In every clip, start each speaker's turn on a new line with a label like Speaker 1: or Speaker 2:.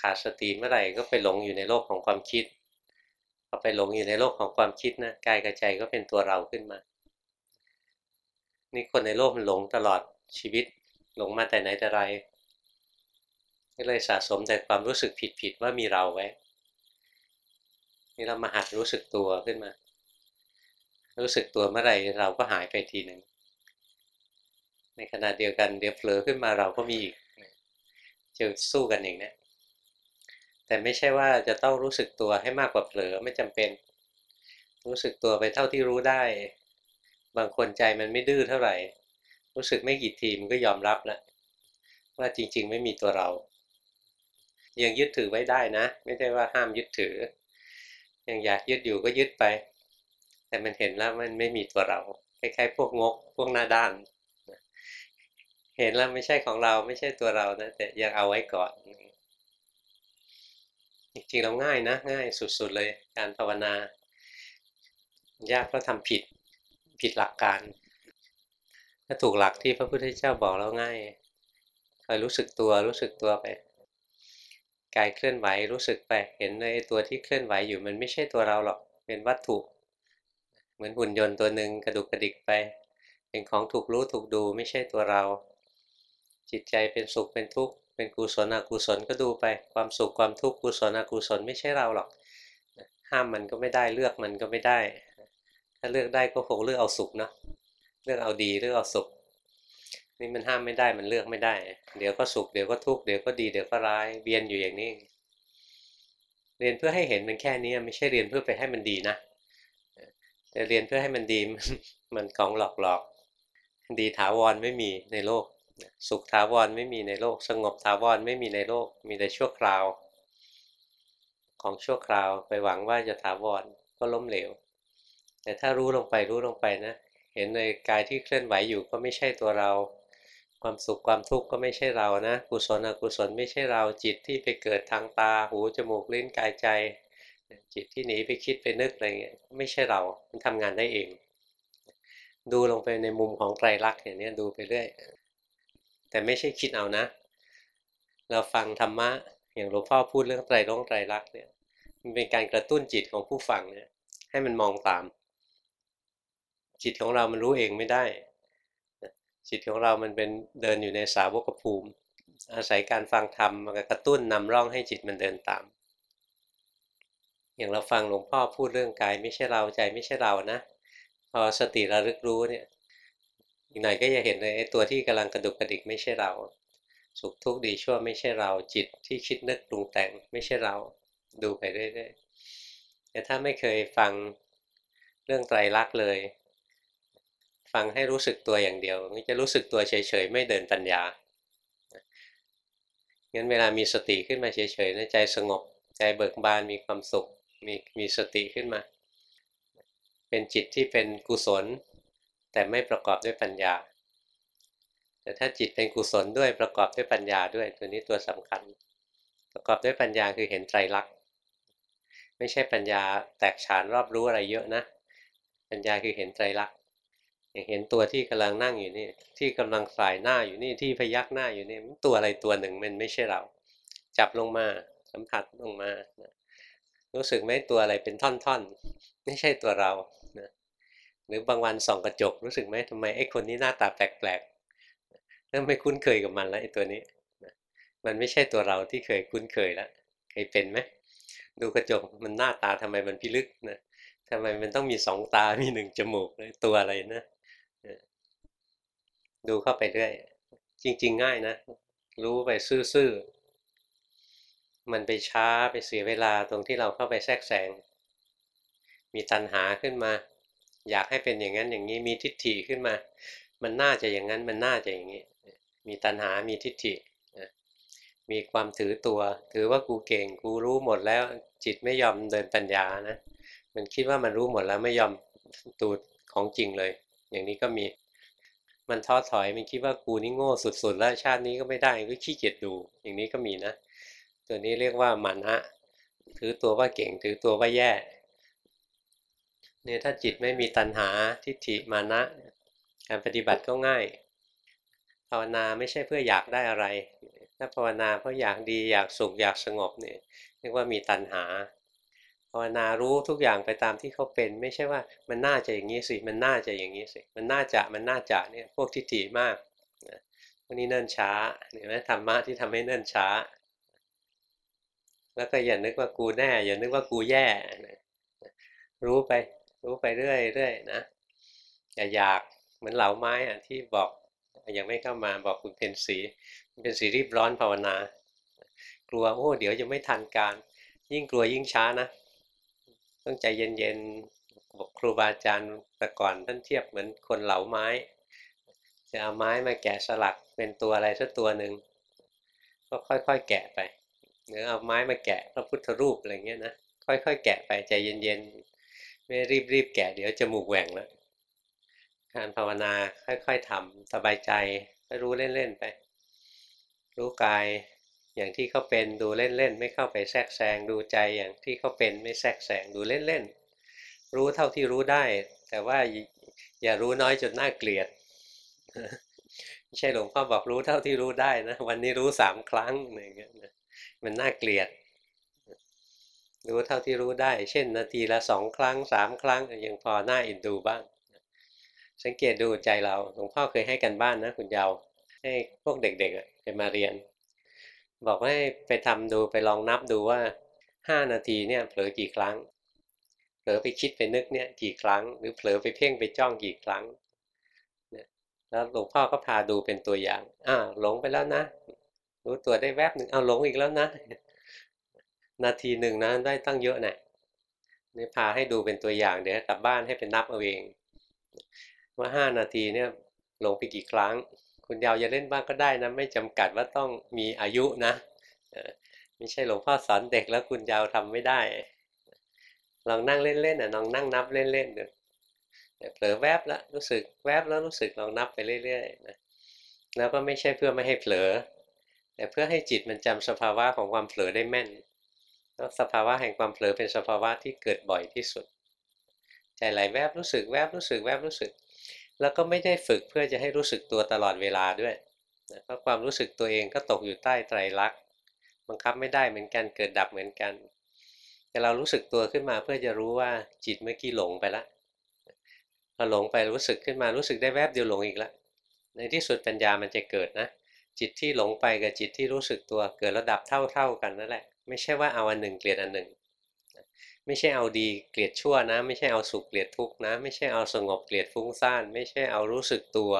Speaker 1: ขาดสติเมื่อไหร่ก็ไปหลงอยู่ในโลกของความคิดพอไปหลงอยู่ในโลกของความคิดนะกายกับใจก็เป็นตัวเราขึ้นมา นี่คนในโลกมันหลงตลอดชีวิตหลงมาแต่ไหนแต่ไรก็เลยสะสมแต่ความรู้สึกผิดๆว่ามีเราไว้ นี่เรามาหัดรู้สึกตัวขึ้นมา รู้สึกตัวเมื่อไหร่เราก็หายไปทีหนึ่งในขณะเดียวกันเดี๋ยวเผลอขึ้นมาเราก็มีอีกจะสู้กันอย่างนี้ แต่ไม่ใช่ว่าจะต้องรู้สึกตัวให้มากกว่าเผลอไม่จำเป็น รู้สึกตัวไปเท่าที่รู้ได้ บางคนใจมันไม่ดื้อเท่าไหร่ รู้สึกไม่กี่ทีมันก็ยอมรับแล้วว่าจริงๆ ไม่มีตัวเรา ยังยึดถือไว้ได้นะ ไม่ใช่ว่าห้ามยึดถือ ยังอยากยึดอยู่ก็ยึดไป แต่มันเห็นแล้วมันไม่มีตัวเราคล้ายๆพวกงกพวกหน้าด้าน เห็นแล้วไม่ใช่ของเราไม่ใช่ตัวเรานะแต่ยังเอาไว้ก่อน จริงๆเราง่ายนะ ง่ายสุดๆเลยการภาวนายากเพราะทำผิดผิดหลักการ ถ้าถูกหลักที่พระพุทธเจ้าบอกแล้วง่ายคอยรู้สึกตัวรู้สึกตัวไปกายเคลื่อนไหวรู้สึกไปเห็นในตัวที่เคลื่อนไหวอยู่มันไม่ใช่ตัวเราหรอกเป็นวัตถุ เหมือนหุ่นยนต์ตัวหนึ่งกระดุกกระดิกไป เป็นของถูกรู้ถูกดูไม่ใช่ตัวเรา จิตใจเป็นสุขเป็นทุกข์ เป็นกุศลอกุศลก็ดูไปความสุขความทุกข์กุศลอกุศลไม่ใช่เราหรอก ห้ามมันก็ไม่ได้เลือกมันก็ไม่ได้ ถ้าเลือกได้ก็คงเลือกเอาสุขนะเลือกเอาดีเลือกเอาสุขนี่มันห้ามไม่ได้มันเลือกไม่ได้ เดี๋ยวก็สุขเดี๋ยวก็ทุกข์เดี๋ยวก็ดีเดี๋ยวก็ร้ายเวียนอยู่อย่างนี้เรียนเพื่อให้เห็นมันแค่นี้ไม่ใช่เรียนเพื่อไปให้มันดีนะแต่เรียนเพื่อให้มันดีมันของหลอกหลอกดีถาวรไม่มีในโลก สุขถาวรไม่มีในโลก สงบถาวรไม่มีในโลก มีแต่ชั่วคราว ของชั่วคราวไปหวังว่าจะถาวรก็ล้มเหลว แต่ถ้ารู้ลงไปรู้ลงไปนะ เห็นในกายที่เคลื่อนไหวอยู่ก็ไม่ใช่ตัวเรา ความสุขความทุกข์ก็ไม่ใช่เรานะ กุศลอกุศลไม่ใช่เราจิตที่ไปเกิดทางตาหูจมูกลิ้นกายใจ จิตที่หนีไปคิดไปนึกอะไรเงี้ยไม่ใช่เรา มันทำงานได้เองดูลงไปในมุมของไตรลักษณ์อย่างนี้ดูไปเรื่อย แต่ไม่ใช่คิดเอานะ เราฟังธรรมะอย่างหลวงพ่อพูดเรื่องไตรลงไตรลักษณ์เนี่ยมันเป็นการกระตุ้นจิตของผู้ฟังเนี่ย ให้มันมองตาม จิตของเรามันรู้เองไม่ได้ จิตของเรามันเป็นเดินอยู่ในสาวกภูมิ อาศัยการฟังธรรมมากระตุ้นนำร่องให้จิตมันเดินตาม อย่างเราฟังหลวงพ่อพูดเรื่องกายไม่ใช่เราใจไม่ใช่เรานะพอสติระลึกรู้เนี่ย อีกหน่อยก็จะเห็นเลยไอ้ตัวที่กำลังกระดุกกระดิกไม่ใช่เรา สุขทุกข์ดีชั่วไม่ใช่เราจิตที่คิดนึกปรุงแต่งไม่ใช่เราดูไปเรื่อยๆแต่ถ้าไม่เคยฟังเรื่องไตรลักษณ์เลย ฟังให้รู้สึกตัวอย่างเดียวมันจะรู้สึกตัวเฉยๆ ไม่เดินปัญญางั้นเวลามีสติขึ้นมาเฉยๆนะใจสงบ ใจเบิกบานมีความสุขมีมีสติขึ้นมา เป็นจิตที่เป็นกุศล แต่ไม่ประกอบด้วยปัญญา แต่ถ้าจิตเป็นกุศลด้วยประกอบด้วยปัญญาด้วยตัวนี้ตัวสำคัญ ประกอบด้วยปัญญาคือเห็นไตรลักษณ์ไม่ใช่ปัญญาแตกฉานรอบรู้อะไรเยอะนะ ปัญญาคือเห็นไตรลักษณ์อย่างเห็นตัวที่กำลังนั่งอยู่นี่ ที่กำลังสายหน้าอยู่นี่ที่พยักหน้าอยู่นี่ตัวอะไรตัวหนึ่งมันไม่ใช่เรา จับลงมาสัมผัสลงมา รู้สึกไหมตัวอะไรเป็นท่อนๆ ไม่ใช่ตัวเรา หรือบางวันส่องกระจกรู้สึกไหมทำไมไอ้คนนี้หน้าตาแปลกๆเริ่มไม่คุ้นเคยกับมันแล้วไอ้ตัวนี้มันไม่ใช่ตัวเราที่เคยคุ้นเคยแล้วเคยเป็นไหมดูกระจกมันหน้าตาทำไมมันพิลึกนะทำไมมันต้องมีสองตา มีหนึ่งจมูกตัวอะไรนะดูเข้าไปเรื่อย จริง ๆ ง่ายนะ รู้ไปซื่อๆ มันไปช้าไปเสียเวลาตรงที่เราเข้าไปแทรกแซง มีตัณหาขึ้นมา อยากให้เป็นอย่างนั้นอย่างนี้มีทิฏฐิขึ้นมา มันน่าจะอย่างนั้นมันน่าจะอย่างนี้ มีตัณหา มีทิฏฐิมีความถือตัว ถือว่ากูเก่งกูรู้หมดแล้วจิตไม่ยอมเดินปัญญานะ มันคิดว่ามันรู้หมดแล้วไม่ยอมตูดของจริงเลย อย่างนี้ก็มี มันท้อถอยมันคิดว่ากูนี่โง่สุด ๆ แล้วชาตินี้ก็ไม่ได้ก็ขี้เกียจดู อย่างนี้ก็มีนะ ตัวนี้เรียกว่ามันฮะถือตัวว่าเก่งถือตัวว่าแย่ เนี่ยถ้าจิตไม่มีตัณหาทิฏฐิมานะ การปฏิบัติก็ง่าย ภาวนาไม่ใช่เพื่ออยากได้อะไร ถ้าภาวนาเพราะอยากดีอยากสุขอยากสงบเนี่ยเรียกว่ามีตัณหา ภาวนารู้ทุกอย่างไปตามที่เขาเป็น ไม่ใช่ว่ามันน่าจะอย่างนี้สิมันน่าจะอย่างนี้สิมันน่าจะมันน่าจะเนี่ยพวกทิฏฐิมากพวกนี้เนิ่นช้าเห็นไหมธรรมะที่ทำให้เนิ่นช้า แล้วก็อย่านึกว่ากูแน่อย่านึกว่ากูแย่รู้ไป รู้ไปเรื่อยเรื่อยนะอย่าอยากเหมือนเหลาไม้อะที่บอกยังไม่เข้ามาบอกคุณเพนสีเป็นสีรีบร้อนภาวนา กลัวโอ้เดี๋ยวจะไม่ทันการ ยิ่งกลัวยิ่งช้านะ ต้องใจเย็นๆบอกครูบาอาจารย์แต่ก่อนท่านเทียบเหมือนคนเหลาไม้ จะเอาไม้มาแกะสลักเป็นตัวอะไรสักตัวหนึ่งก็ค่อยๆแกะไปหรือเอาไม้มาแกะพระพุทธรูปอะไรเงี้ยนะค่อยๆแกะไปใจเย็นๆ ไม่รีบๆแกะเดี๋ยวจมูกแหว่งแล้วการภาวนาค่อย ๆทำสบายใจก็รู้เล่น ๆ ไป รู้กายอย่างที่เขาเป็นดูเล่น ๆ ไม่เข้าไปแทรกแซงดูใจอย่างที่เขาเป็นไม่แทรกแซงดูเล่น ๆ รู้เท่าที่รู้ได้ แต่ว่าอย่ารู้น้อยจนน่าเกลียดไม่ใช่หลวงพ่อบอกรู้เท่าที่รู้ได้นะ วันนี้รู้สามครั้งอย่างเงี้ยมันน่าเกลียด รู้เท่าที่รู้ได้ เช่น นาทีละสองครั้งสามครั้งยังพอหน้าอินดูบ้าง สังเกตดูใจเราหลวงพ่อเคยให้กันบ้านนะคุณเยาวให้พวกเด็กๆไปมาเรียน บอกให้ไปทำดูไปลองนับดูว่าห้านาทีเนี่ยเผลอกี่ครั้ง เผลอไปคิดไปนึกเนี่ยกี่ครั้ง หรือเผลอไปเพ่งไปจ้องกี่ครั้งแล้วหลวงพ่อก็พาดูเป็นตัวอย่างอ้าหลงไปแล้วนะ รู้ตัวได้แวบหนึ่งเอาหลงอีกแล้วนะ นาทีหนึ่งนะได้ตั้งเยอะนะนี่พาให้ดูเป็นตัวอย่างเดี๋ยวกลับบ้านให้เป็นนับเอาเอง ว่าห้านาทีเนี่ยลงไปกี่ครั้ง คุณยาวจะเล่นบ้างก็ได้นะ ไม่จำกัดว่าต้องมีอายุนะไม่ใช่หลวงพ่อสอนเด็กแล้วคุณยาวทำไม่ได้ ลองนั่งเล่นๆนะลองนั่งนับเล่นๆดูเผลอแวบแล้วรู้สึกแวบแล้วรู้สึกลองนับไปเรื่อยๆนะแล้วก็ไม่ใช่เพื่อไม่ให้เผลอ แต่เพื่อให้จิตมันจำสภาวะของความเผลอได้แม่น แล้วสภาวะแห่งความเผลอเป็นสภาวะที่เกิดบ่อยที่สุด ใจไหลแวบรู้สึกแวบรู้สึกแวบรู้สึก แล้วก็ไม่ได้ฝึกเพื่อจะให้รู้สึกตัวตลอดเวลาด้วยเพราะความรู้สึกตัวเองก็ตกอยู่ใต้ไตรลักษณ์บังคับไม่ได้เหมือนกันเกิดดับเหมือนกัน แต่เรารู้สึกตัวขึ้นมาเพื่อจะรู้ว่าจิตเมื่อกี้หลงไปละพอหลงไปรู้สึกขึ้นมารู้สึกได้แวบเดียวหลงอีกแล้วในที่สุดปัญญามันจะเกิดนะจิตที่หลงไปกับจิตที่รู้สึกตัวเกิดระดับเท่าๆกันนั่นแหละ ไม่ใช่ว่าเอาอันหนึ่งเกลียดอันหนึ่ง ไม่ใช่เอาดีเกลียดชั่วนะ ไม่ใช่เอาสุขเกลียดทุกนะ ไม่ใช่เอาสงบเกลียดฟุ้งซ่าน ไม่ใช่เอารู้สึกตัว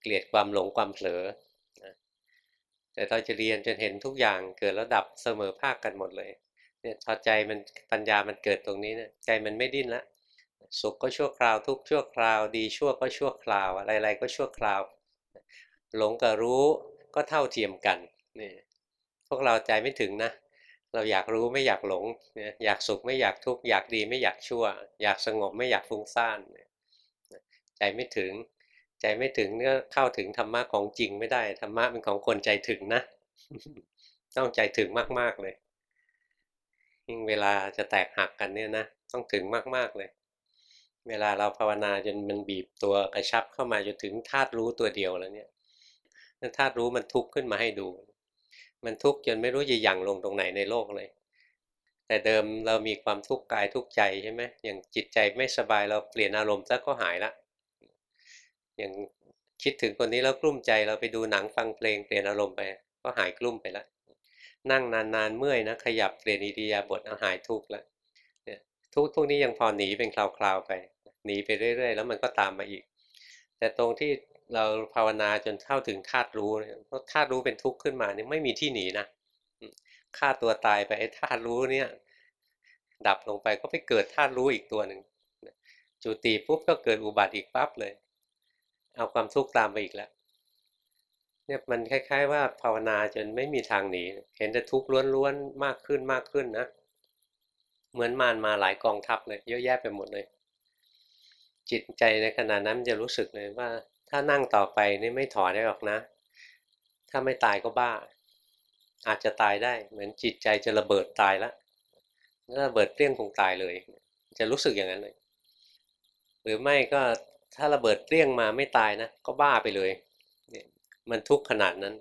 Speaker 1: เกลียดความหลงความเผลอแต่เราจะเรียนจนเห็นทุกอย่างเกิดระดับเสมอภาคกันหมดเลยเนี่ยพอใจมันปัญญามันเกิดตรงนี้เนี่ยใจมันไม่ดิ้นละสุขก็ชั่วคราวทุกชั่วคราว ดีชั่วก็ชั่วคราว อะไรๆก็ชั่วคราว หลงกับรู้ก็เท่าเทียมกันนี่พวกเราใจไม่ถึงนะ เราอยากรู้ไม่อยากหลง อยากสุขไม่อยากทุกข์อยากดีไม่อยากชั่ว อยากสงบไม่อยากฟุ้งซ่านใจไม่ถึง ใจไม่ถึงเนี่ยเข้าถึงธรรมะของจริงไม่ได้ธรรมะเป็นของคนใจถึงนะ ต้องใจถึงมากๆเลยยิ่งเวลาจะแตกหักกันเนี่ยนะต้องถึงมากๆเลย เวลาเราภาวนาจนมันบีบตัวกระชับเข้ามาจนถึงธาตุรู้ตัวเดียวแล้วเนี่ยธาตุรู้มันทุกข์ขึ้นมาให้ดู มันทุกข์จนไม่รู้จะยั่งลงตรงไหนในโลกเลย แต่เดิมเรามีความทุกข์กายทุกข์ใจใช่ไหมอย่างจิตใจไม่สบายเราเปลี่ยนอารมณ์ซะก็หายละ อย่างคิดถึงคนนี้แล้วกลุ้มใจเราไปดูหนังฟังเพลงเปลี่ยนอารมณ์ไป ก็หายกลุ้มไปล้วนั่งนานๆเมื่อยนะขยับเปลี่ยนอิริยาบถาหายทุกข์แล้วทุกทุกนี้ยังพอหนีเป็นคราวๆไป หนีไปเรื่อย ๆ แล้วมันก็ตามมาอีก แต่ตรงที่ เราภาวนาจนเข้าถึงธาตุรู้เพราะธาตุรู้เป็นทุกข์ขึ้นมานี่ไม่มีที่หนีนะฆ่าตัวตายไปไอ้ธาตุรู้เนี่ย ดับลงไปก็ไปเกิดธาตุรู้อีกตัวหนึ่งจุติปุ๊บก็เกิดอุบัติอีกปั๊บเลย เอาความทุกข์ตามไปอีกแล้วเนี่ยมันคล้าย ๆ ว่าภาวนาจนไม่มีทางหนีเห็นแต่ทุกข์ล้วนๆมากขึ้นมากขึ้นนะเหมือนมารมาหลายกองทัพเลยเยอะแยะไปหมดเลย จิตใจในขณะนั้นจะรู้สึกเลยว่า ถ้านั่งต่อไปนี่ไม่ถอนได้หรอกนะ ถ้าไม่ตายก็บ้า อาจจะตายได้ เหมือนจิตใจจะระเบิดตายแล้วถ้าระเบิดเปรี้ยงคงตายเลย จะรู้สึกอย่างนั้นเลย หรือไม่ก็ถ้าระเบิดเปรี้ยงมาไม่ตายนะ ก็บ้าไปเลยเนี่ยมันทุกข์ขนาดนั้น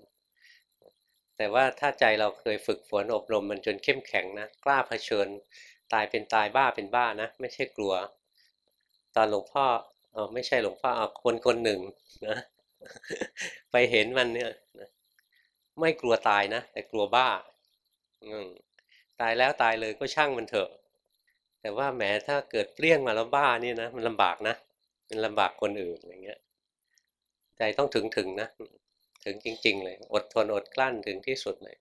Speaker 1: แต่ว่าถ้าใจเราเคยฝึกฝนอบรมมันจนเข้มแข็งนะ กล้าเผชิญ ตายเป็นตายบ้าเป็นบ้านะ ไม่ใช่กลัว ตอนหลวงพ่อ เออไม่ใช่หลวงพ่อเอาคนคนหนึ่งนะไปเห็นมันเนี่ยไม่กลัวตายนะแต่กลัวบ้าอืมตายแล้วตายเลยก็ช่างมันเถอะ แต่ว่าแหมถ้าเกิดเปรี้ยงมาแล้วบ้านี่นะมันลำบากนะมันลำบากคนอื่นอย่างเงี้ยใจต้องถึงถึงนะถึงจริง ๆ เลย อดทนอดกลั้นถึงที่สุดเลย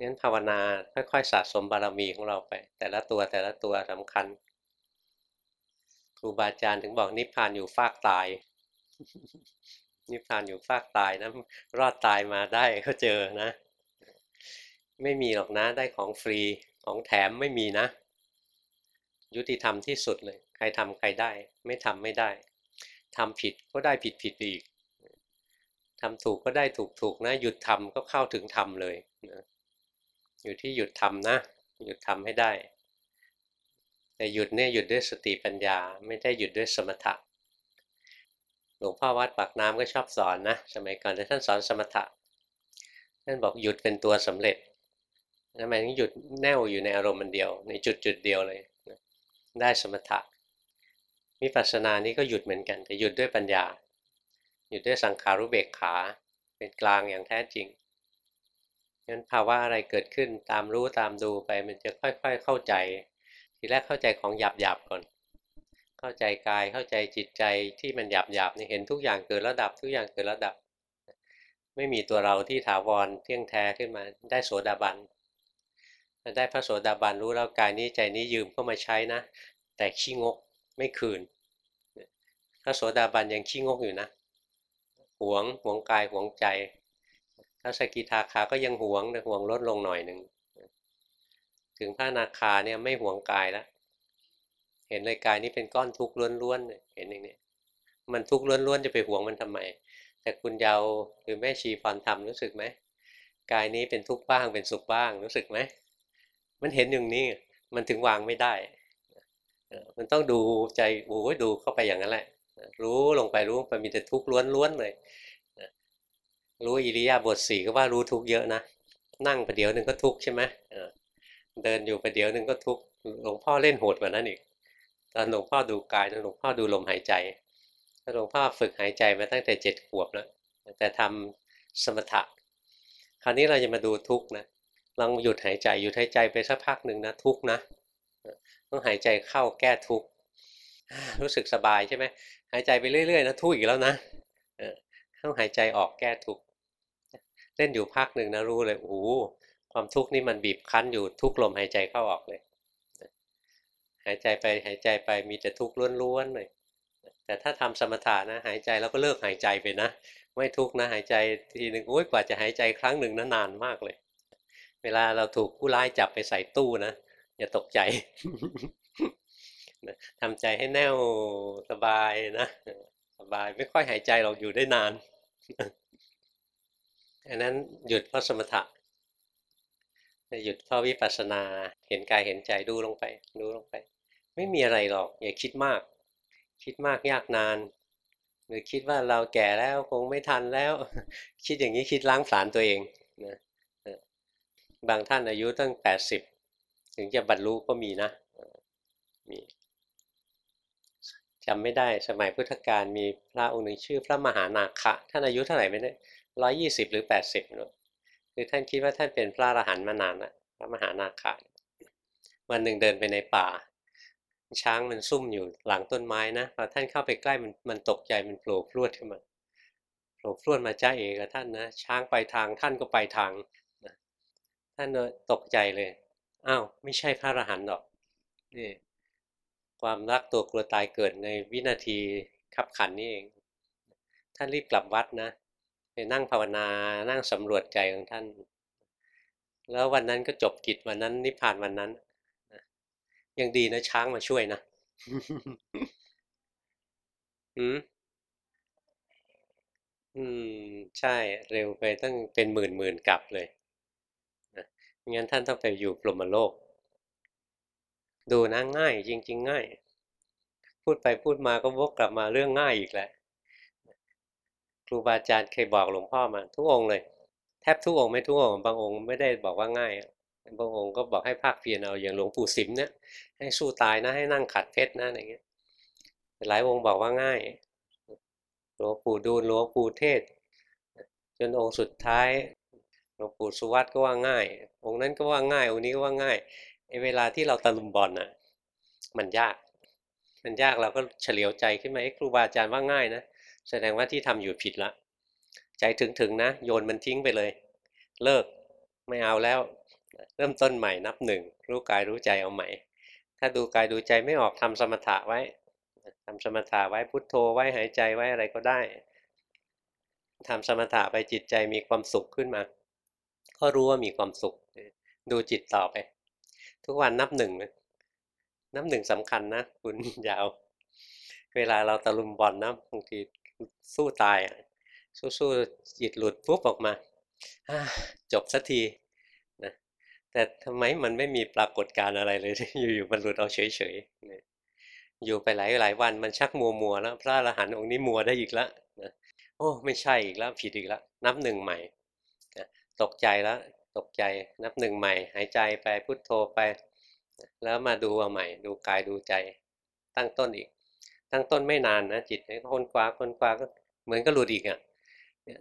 Speaker 1: งั้นภาวนาค่อยๆสะสมบารมีของเราไป แต่ละตัวแต่ละตัวสำคัญ รูบาอาจารย์ถึงบอกนิพพานอยู่ฟากตาย นิพพานอยู่ฟากตายนะรอดตายมาได้ก็เจอนะ ไม่มีหรอกนะได้ของฟรีของแถมไม่มีนะ ยุติธรรมที่สุดเลย ใครทำใครได้ ไม่ทำไม่ได้ทำผิดก็ได้ผิดผิดอีกทำถูกก็ได้ถูกถูกนะ หยุดทำก็เข้าถึงธรรมเลยนะอยู่ที่หยุดทำนะ หยุดทำให้ได้ แต่หยุดเนี่ยหยุดด้วยสติปัญญา ไม่ได้หยุดด้วยสมถะหลวงพ่อวัดปากน้ำก็ชอบสอนนะสมัยก่อนแต่ท่านสอนสมถะท่านบอกหยุดเป็นตัวสำเร็จทำไมถึงหยุดแน่วอยู่ในอารมณ์มันเดียว ในจุดจุดเดียวเลยได้สมถะวิปัสสนานี้ก็หยุดเหมือนกัน แต่หยุดด้วยปัญญา หยุดด้วยสังขารุเบกขา เป็นกลางอย่างแท้จริงงั้นภาวะอะไรเกิดขึ้นตามรู้ตามดูไปมันจะค่อย ๆ เข้าใจ ทีแรกเข้าใจของหยาบๆก่อน เข้าใจกายเข้าใจจิตใจที่มันหยาบๆนี่เห็นทุกอย่างเกิดระดับทุกอย่างเกิดระดับ ไม่มีตัวเราที่ถาวรเที่ยงแท้ขึ้นมาได้โสดาบันได้พระโสดาบันรู้แล้วกายนี้ใจนี้ยืมเข้ามาใช้นะ แต่ขี้งกไม่คืน พระโสดาบันยังขี้งกอยู่นะหวงหวงกายหวงใจพระสกิทาคาก็ยังหวงแต่หวงลดลงหน่อยหนึ่ง ถึงพระนาคาเนี่ยไม่ห่วงกายแล้วเห็นเลยกายนี้เป็นก้อนทุกข์ล้วนๆเห็นอย่างนี้มันทุกข์ล้วนๆจะไปห่วงมันทำไม แต่คุณเยาหรือแม่ชีพรธรรมรู้สึกไหมกายนี้เป็นทุกข์บ้างเป็นสุขบ้างรู้สึกไหมมันเห็นอย่างนี้มันถึงวางไม่ได้มันต้องดูใจโอ้ยดูเข้าไปอย่างนั้นแหละรู้ลงไปรู้ไปมีแต่ทุกข์ล้วนๆเลยรู้อิริยาบถสี่ก็ว่ารู้ทุกข์เยอะนะนั่งประเดี๋ยวหนึ่งก็ทุกข์ใช่ไหม เดินอยู่ประเดี๋ยวหนึ่งก็ทุกข์หลวงพ่อเล่นโหดกว่านั้นอีกตอนหลวงพ่อดูกายหลวงพ่อดูลมหายใจหลวงพ่อฝึกหายใจมาตั้งแต่เจ็ดขวบแล้วแต่ทำสมถะคราวนี้เราจะมาดูทุกข์นะลองหยุดหายใจหยุดหายใจไปสักพักหนึ่งนะทุกข์นะต้องหายใจเข้าแก้ทุกข์รู้สึกสบายใช่ไหมหายใจไปเรื่อยๆนะทุกข์อีกแล้วนะต้องหายใจออกแก้ทุกข์เล่นอยู่พักหนึ่งนะรู้เลยโอ้ ความทุกข์นี่มันบีบคั้นอยู่ทุกลมหายใจเข้าออกเลย หายใจไปหายใจไปมีแต่ทุกข์ล้วนๆเลยแต่ถ้าทำสมถะนะ หายใจแล้วก็เลิกหายใจไปนะ ไม่ทุกข์นะ หายใจทีหนึ่งโอ้ยกว่าจะหายใจครั้งหนึ่งนะนานมากเลย เวลาเราถูกผู้ร้ายจับไปใส่ตู้นะอย่าตกใจทำใจให้แน่วสบายนะสบายไม่ค่อยหายใจเราอยู่ได้นานอันนั้นหยุดเพราะสมถะ หยุดเพราวิปัสสนา เห็นกายเห็นใจดูลงไป ดูลงไป ไม่มีอะไรหรอก อย่าคิดมาก คิดมากยากนาน หรือคิดว่าเราแก่แล้วคงไม่ทันแล้ว คิดอย่างนี้คิดล้างผลาญตัวเองนะบางท่านอายุตั้งแปดสิบถึงจะบรรลุก็มีนะมีจำไม่ได้สมัยพุทธกาลมีพระองค์หนึ่งชื่อพระมหานาคะท่านอายุเท่าไหร่ไม่ได้ร้อยยี่สิบหรือแปดสิบเนอะ คือท่านคิดว่าท่านเป็นพระอรหันต์มานานแล้วพระมหานาคะวันหนึ่งเดินไปในป่า ช้างมันซุ่มอยู่หลังต้นไม้นะพอท่านเข้าไปใกล้มันมันตกใจมันโผล่พรวดขึ้นมาโผล่พรวดมาจ้าเอกกับท่านนะช้างไปทางท่านก็ไปทางนะท่านตกใจเลยอ้าวไม่ใช่พระอรหันต์หรอกนี่ความรักตัวกลัวตายเกิดในวินาทีขับขันนี่เอง ท่านรีบกลับวัดนะ ไปนั่งภาวนานั่งสำรวจใจของท่าน แล้ววันนั้นก็จบกิจวันนั้นนิพพานวันนั้นยังดีนะช้างมาช่วยนะอืมอืม ใช่เร็วไปตั้งเป็นหมื่นหมื่นกลับเลยงั้นท่านต้องไปอยู่ปรมโลก ดูนะง่าย จริง ๆ ง่าย พูดไปพูดมาก็วกกลับมาเรื่องง่ายอีกแหล้ว ครูบาอาจารย์เคยบอกหลวงพ่อมา ทุกองเลย แทบทุกองค์ไม่ทุกองค์บางองค์ไม่ได้บอกว่าง่ายบางองค์ก็บอกให้ภาคเพียรเอาอย่างหลวงปู่สิมเนี่ยให้สู้ตายนะให้นั่งขัดเพชรนะอะไรเงี้ยหลายองค์บอกว่าง่าย หลวงปู่ดูลหลวงปู่เทศ จนองค์สุดท้ายหลวงปู่สุวัตก็ว่าง่าย องค์นั้นก็ว่าง่าย องค์นี้ก็ว่าง่ายไอ้เวลาที่เราตะลุมบอลน่ะมันยาก มันยากเราก็เฉลียวใจขึ้นมาไอ้ครูบาอาจารย์ว่าง่ายนะ แสดงว่าที่ทำอยู่ผิดละ ใจถึงๆนะ โยนมันทิ้งไปเลย เลิกไม่เอาแล้ว เริ่มต้นใหม่นับหนึ่งรู้กายรู้ใจเอาใหม่ ถ้าดูกายดูใจไม่ออกทำสมถะไว้ทำสมถะไว้พุทโธไว้หายใจไว้อะไรก็ได้ทำสมถะไปจิตใจมีความสุขขึ้นมา ก็รู้ว่ามีความสุข ดูจิตต่อไป ทุกวันนับหนึ่งนับหนึ่งสำคัญนะ คุณยาว เวลาเราตะลุมบอลนะบางที สู้ตาย สู้ๆจิตหลุดปุ๊บออกมาจบสักทีนะแต่ทำไมมันไม่มีปรากฏการอะไรเลย อยู่ๆมันหลุดเอาเฉยๆอยู่ไปหลายหลายวันมันชักมัวมัวแล้ว พระอรหันต์องค์นี้มัวได้อีกแล้วนะโอ้ไม่ใช่อีกแล้วผิดอีกแล้ว นับหนึ่งใหม่นะตกใจแล้วตกใจนับหนึ่งใหม่ หายใจไปพุทโธไป แล้วมาดูเอาใหม่ ดูกายดูใจตั้งต้นอีก ตั้งต้นไม่นานนะจิตคนกว่าคนกว่าก็เหมือนก็หลุดอีกอะ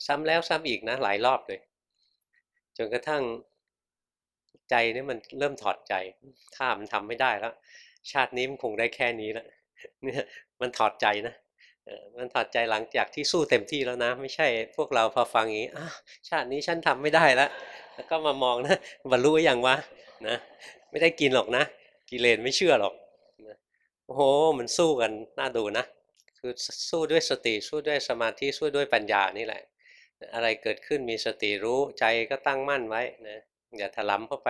Speaker 1: ซ้ำแล้วซ้ำอีกนะหลายรอบเลย จนกระทั่งใจนี่มันเริ่มถอดใจถ้ามันทำไม่ได้แล้ว ชาตินี้มันคงได้แค่นี้แล้วเนี่ยมันถอดใจนะมันถอดใจหลังจากที่สู้เต็มที่แล้วนะ ไม่ใช่พวกเราพอฟังอย่างนี้ชาตินี้ฉันทำไม่ได้แล้วแล้วก็มามองนะบรรลุอย่างวะนะไม่ได้กินหรอกนะ กิเลนไม่เชื่อหรอก โอ้โหมันสู้กันน่าดูนะ คือสู้ด้วยสติสู้ด้วยสมาธิสู้ด้วยปัญญานี่แหละ อะไรเกิดขึ้นมีสติรู้ใจก็ตั้งมั่นไว้นะอย่าถลำเข้าไป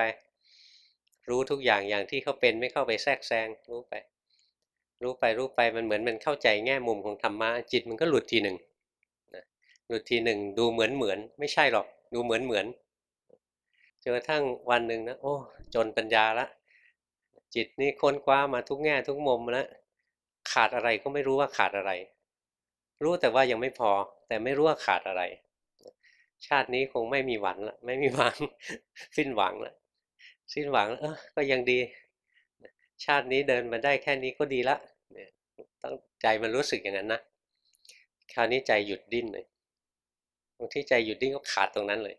Speaker 1: รู้ทุกอย่างอย่างที่เขาเป็นไม่เข้าไปแทรกแซงรู้ไป รู้ไปรู้ไปมันเหมือนมันเข้าใจแง่มุมของธรรมะจิตมันก็หลุดทีหนึ่งนะหลุดทีหนึ่งดูเหมือนเหมือนไม่ใช่หรอกดูเหมือนเหมือนจนกระทั่งวันหนึ่งนะโอ้จนปัญญาละ จิตนี่ค้นคว้ามาทุกแง่ทุกมุมแล้วขาดอะไรก็ไม่รู้ว่าขาดอะไร รู้แต่ว่ายังไม่พอ แต่ไม่รู้ว่าขาดอะไร ชาตินี้คงไม่มีหวังละไม่มีหวัง สิ้นหวังละสิ้นหวังเออก็ยังดี ชาตินี้เดินมาได้แค่นี้ก็ดีละเนี่ยต้องใจมันรู้สึกอย่างนั้นนะคราวนี้ใจหยุดดิ้นเลยตรงที่ใจหยุดดิ้นก็ขาดตรงนั้นเลย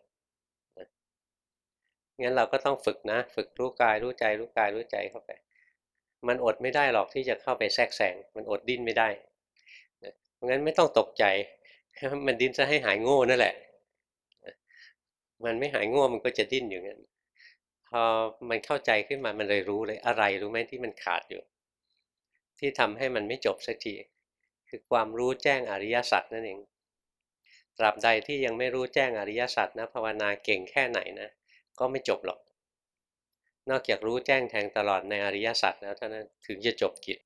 Speaker 1: งั้นเราก็ต้องฝึกนะ ฝึกรู้กายรู้ใจรู้กายรู้ใจเข้าไป มันอดไม่ได้หรอกที่จะเข้าไปแทรกแซงมันอดดิ้นไม่ได้เพราะงั้นไม่ต้องตกใจมันดิ้นจะให้หายโง่นั่นแหละ มันไม่หายโง่มันก็จะดิ้นอย่างนั้นพอมันเข้าใจขึ้นมามันเลยรู้เลยอะไรรู้ไหมที่มันขาดอยู่ ที่ทำให้มันไม่จบสักทีคือความรู้แจ้งอริยสัจนั่นเองตราบใดที่ยังไม่รู้แจ้งอริยสัจนะภาวนาเก่งแค่ไหนนะ ก็ไม่จบหรอก นอกจากรู้แจ้งแทงตลอดในอริยสัจแล้วเท่านั้นถึงจะจบกิจ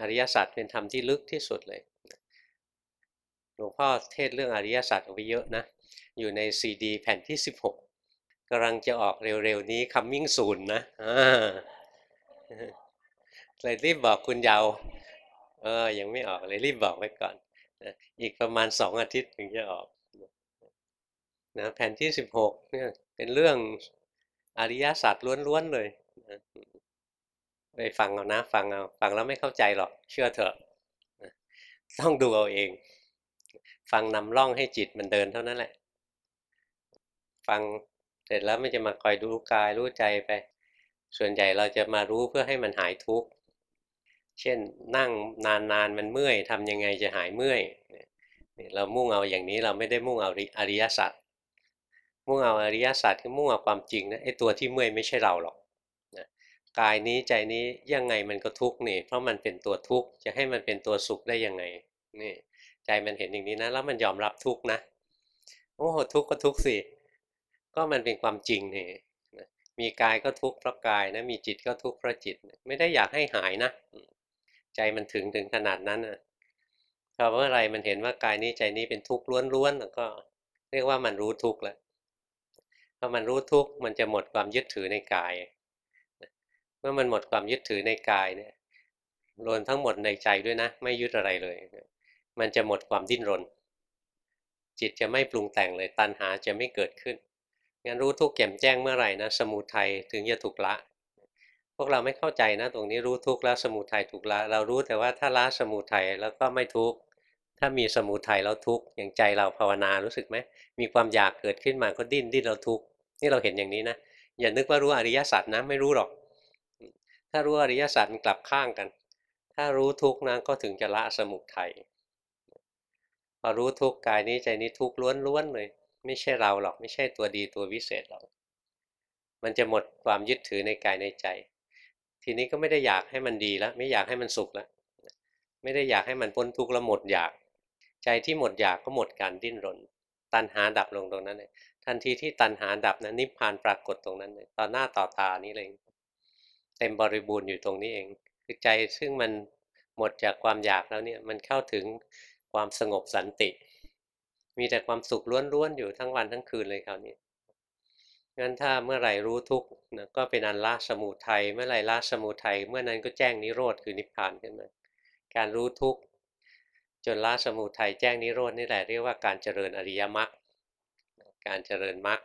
Speaker 1: อริยสัจเป็นธรรมที่ลึกที่สุดเลย หลวงพ่อเทศเรื่องอริยสัจออกไปเยอะนะ อยู่ในซีดีแผ่นที่ 16กำลังจะออกเร็วๆนี้ coming soon นะเลยรีบบอกคุณเยาเออยังไม่ออกเลยรีบบอกไว้ก่อน อีกประมาณสองอาทิตย์ถึงจะออก นะแผ่นที่ 16เนี่ยเป็นเรื่องอริยศาสตร์ล้วนๆเลยไปฟังเอานะฟังเอาฟังแล้วไม่เข้าใจหรอกเชื่อเถอะต้องดูเอาเอง ฟังนำร่องให้จิตมันเดินเท่านั้นแหละ ฟังเสร็จแล้วไม่จะมาคอยดูกายรู้ใจไป ส่วนใหญ่เราจะมารู้เพื่อให้มันหายทุกข์เช่นนั่งนานๆมันเมื่อยทำยังไงจะหายเมื่อยเรามุ่งเอาอย่างนี้เราไม่ได้มุ่งเอาอริยสัจ มุ่งเอาอริยศาสัจคือมุ่งเอาความจริงนะไอ้ตัวที่เมื่อยไม่ใช่เราหรอกนะกายนี้ใจนี้ยังไงมันก็ทุกข์นี่ เพราะมันเป็นตัวทุกข์จะให้มันเป็นตัวสุขได้ยังไงนี่ใจมันเห็นอย่างนี้นะ แล้วมันยอมรับทุกข์นะโอ้โหทุกข์ก็ทุกข์สิก็มันเป็นความจริงนี่มีกายก็ทุกข์เพราะกายนะมีจิตก็ทุกข์เพราะจิต ไม่ได้อยากให้หายนะ ใจมันถึงถึงขนาดนั้นนะพอเมื่อไรมันเห็นว่ากายนี้ใจนี้เป็นทุกข์ล้วนๆแล้วก็ เรียกว่ามันรู้ทุกข์แล้ว พอมันรู้ทุกข์มันจะหมดความยึดถือในกาย เมื่อมันหมดความยึดถือในกายเนี่ยรวมทั้งหมดในใจด้วยนะ ไม่ยึดอะไรเลย มันจะหมดความดิ้นรน จิตจะไม่ปรุงแต่งเลยตัณหาจะไม่เกิดขึ้นงั้นรู้ทุกข์แจ่มแจ้งเมื่อไหร่นะสมุทัยถึงจะถูกละ พวกเราไม่เข้าใจนะ ตรงนี้รู้ทุกข์แล้วสมุทัยถูกละ เรารู้แต่ว่าถ้าละสมุทัยแล้วก็ไม่ทุกข์ถ้ามีสมุทัยแล้วทุกข์อย่างใจเราภาวนารู้สึกไหมมีความอยากเกิดขึ้นมาก็ดิ้นดิ้นเราทุกข์ นี่เราเห็นอย่างนี้นะอย่านึกว่ารู้อริยสัจนะไม่รู้หรอก ถ้ารู้อริยสัจมันกลับข้างกัน ถ้ารู้ทุกข์นะก็ถึงจะละสมุทัยพอรู้ทุกกายนี้ใจนี้ทุกล้วนๆเลย ไม่ใช่เราหรอกไม่ใช่ตัวดีตัววิเศษหรอกมันจะหมดความยึดถือในกายในใจ ทีนี้ก็ไม่ได้อยากให้มันดีแล้วไม่อยากให้มันสุขแล้วไม่ได้อยากให้มันพ้นทุกข์แล้วหมดอยาก ใจที่หมดอยากก็หมดการดิ้นรน ตัณหาดับลงตรงนั้นเลย ทันทีที่ตัณหาดับนะนิพพานปรากฏตรงนั้นเลยต่อหน้าต่อตานี้เลยเต็มบริบูรณ์อยู่ตรงนี้เอง คือใจซึ่งมันหมดจากความอยากแล้วเนี่ยมันเข้าถึงความสงบสันติ มีแต่ความสุขล้วนๆอยู่ทั้งวันทั้งคืนเลยคราวนี้งั้นถ้าเมื่อไหร่รู้ทุกนะก็เป็นอันละสมุทัยเมื่อไหร่ละสมุทัยเมื่อนั้นก็แจ้งนิโรธคือนิพพานขึ้นมาการรู้ทุกจนละสมุทัยแจ้งนิโรธนี่แหละเรียกว่าการเจริญอริยมรรค การเจริญมรรค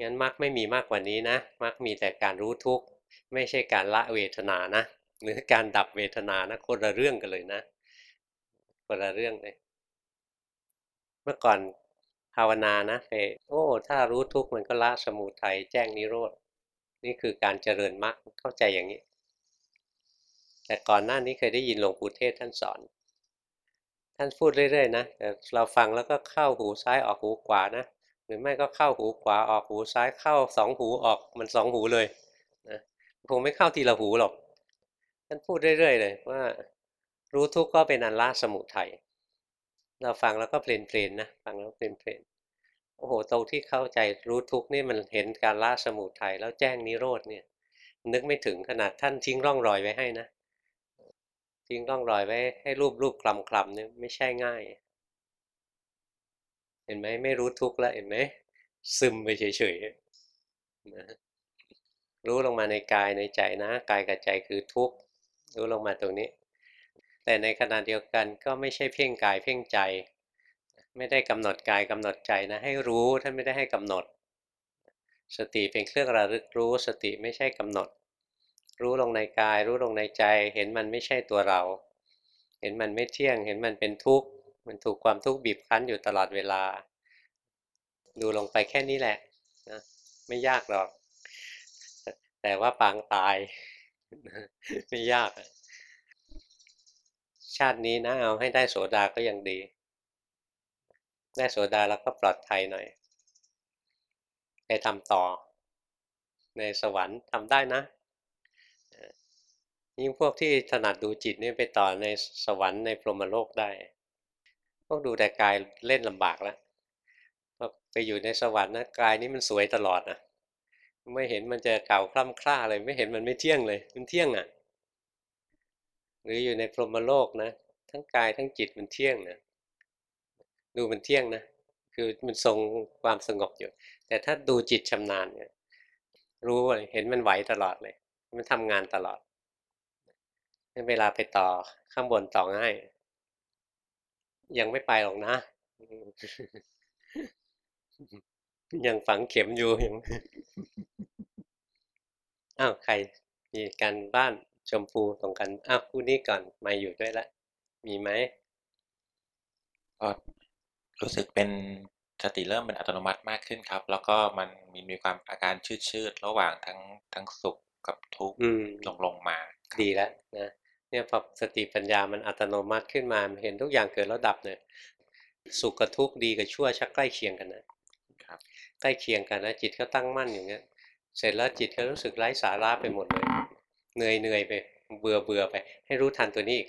Speaker 1: งั้นมรรคไม่มีมากกว่านี้นะมรรคมีแต่การรู้ทุกข์ไม่ใช่การละเวทนานะ หรือการดับเวทนานะคนละเรื่องกันเลยนะคนละเรื่องเลย เมื่อก่อนภาวนานะไปโอ้ ถ้ารู้ทุกข์มันก็ละสมุทัยแจ้งนิโรธนี่คือการเจริญมรรคเข้าใจอย่างนี้ แต่ก่อนหน้านี้เคยได้ยินหลวงปู่เทศท่านสอน ท่านพูดเรื่อยๆนะแต่เราฟังแล้วก็เข้าหูซ้ายออกหูขวานะ หรือไม่ก็เข้าหูขวาออกหูซ้ายเข้าสองหูออกมันสองหูเลยนะคงไม่เข้าทีละหูหรอกท่านพูดเรื่อยๆเลยว่า รู้ทุกข์ก็เป็นอันละสมุทัยเราฟังแล้วก็เพลินเพลนนะฟังแล้วเพลินเพลนโอ้โหตรงที่เข้าใจรู้ทุกข์นี่มันเห็นการละสมุทัยแล้วแจ้งนิโรธเนี่ย นึกไม่ถึงขนาดท่านทิ้งร่องรอยไว้ให้นะทิ้งร่องรอยไว้ให้รูปรูปคลำคลำเนี่ยไม่ใช่ง่าย เห็นไหมไม่รู้ทุกข์แล้วเห็นไหมซึมไปเฉยๆรู้ลงมาในกายในใจนะ กายกับใจคือทุกข์รู้ลงมาตรงนี้ แต่ในขณะเดียวกันก็ไม่ใช่เพ่งกายเพ่งใจ ไม่ได้กำหนดกายกำหนดใจนะ ให้รู้ท่านไม่ได้ให้กำหนด สติเป็นเครื่องระลึกรู้ สติไม่ใช่กำหนด รู้ลงในกาย รู้ลงในใจ เห็นมันไม่ใช่ตัวเรา เห็นมันไม่เที่ยง เห็นมันเป็นทุกข์ มันถูกความทุกข์บีบคั้นอยู่ตลอดเวลา ดูลงไปแค่นี้แหละนะไม่ยากหรอก แต่ว่าปางตาย ไม่ยาก ชาตินี้นะเอาให้ได้โสดาก็ยังดี ได้โสดาแล้วก็ปลอดภัยหน่อยไปทำต่อ ในสวรรค์ทำได้นะยิ่งพวกที่ถนัดดูจิตนี่ไปต่อในสวรรค์ในพรหมโลกได้ พวกดูแต่กายเล่นลำบากแล้วไปอยู่ในสวรรค์นะกายนี้มันสวยตลอดนะไม่เห็นมันจะเก่าคล่ำคล้าเลย ไม่เห็นมันไม่เที่ยงเลย มันเที่ยงอะ่ะ หรืออยู่ในพรหมโลกนะทั้งกายทั้งจิตมันเที่ยงนะดูมันเที่ยงนะคือมันทรงความสงบอยู่ แต่ถ้าดูจิตชำนาญเนี่ยรู้เห็นมันไหวตลอดเลย มันทำงานตลอดเวลาไปต่อข้างบนต่อง่าย ยังไม่ไปหรอกนะ ยังฝังเข็มอยู่ยังอ้าวใครมีการบ้านชมพูตรงกันอ้าวคู่นี้ก่อนมาอยู่ด้วยละ มีไหม
Speaker 2: ก็รู้สึกเป็นสติเริ่มเป็นอัตโนมัติมากขึ้นครับ แล้วก็มันมีมีความอาการชืดชืดระหว่างทั้งทั้งสุขกับทุกข์ลงลงมา
Speaker 1: ดีแล้วนะ เนี่ยพอสติปัญญามันอัตโนมัติขึ้นมาเห็นทุกอย่างเกิดแล้วดับเนี่ยสุขกับทุกข์ดีกับชั่วชักใกล้เคียงกันนะครับใกล้เคียงกันนะจิตก็ตั้งมั่นอย่างเงี้ยเสร็จแล้วจิตก็รู้สึกไร้สาระไปหมดเลยเหนื่อยเหนื่อยไปเบื่อเบื่อไป ให้รู้ทันตัวนี้อีก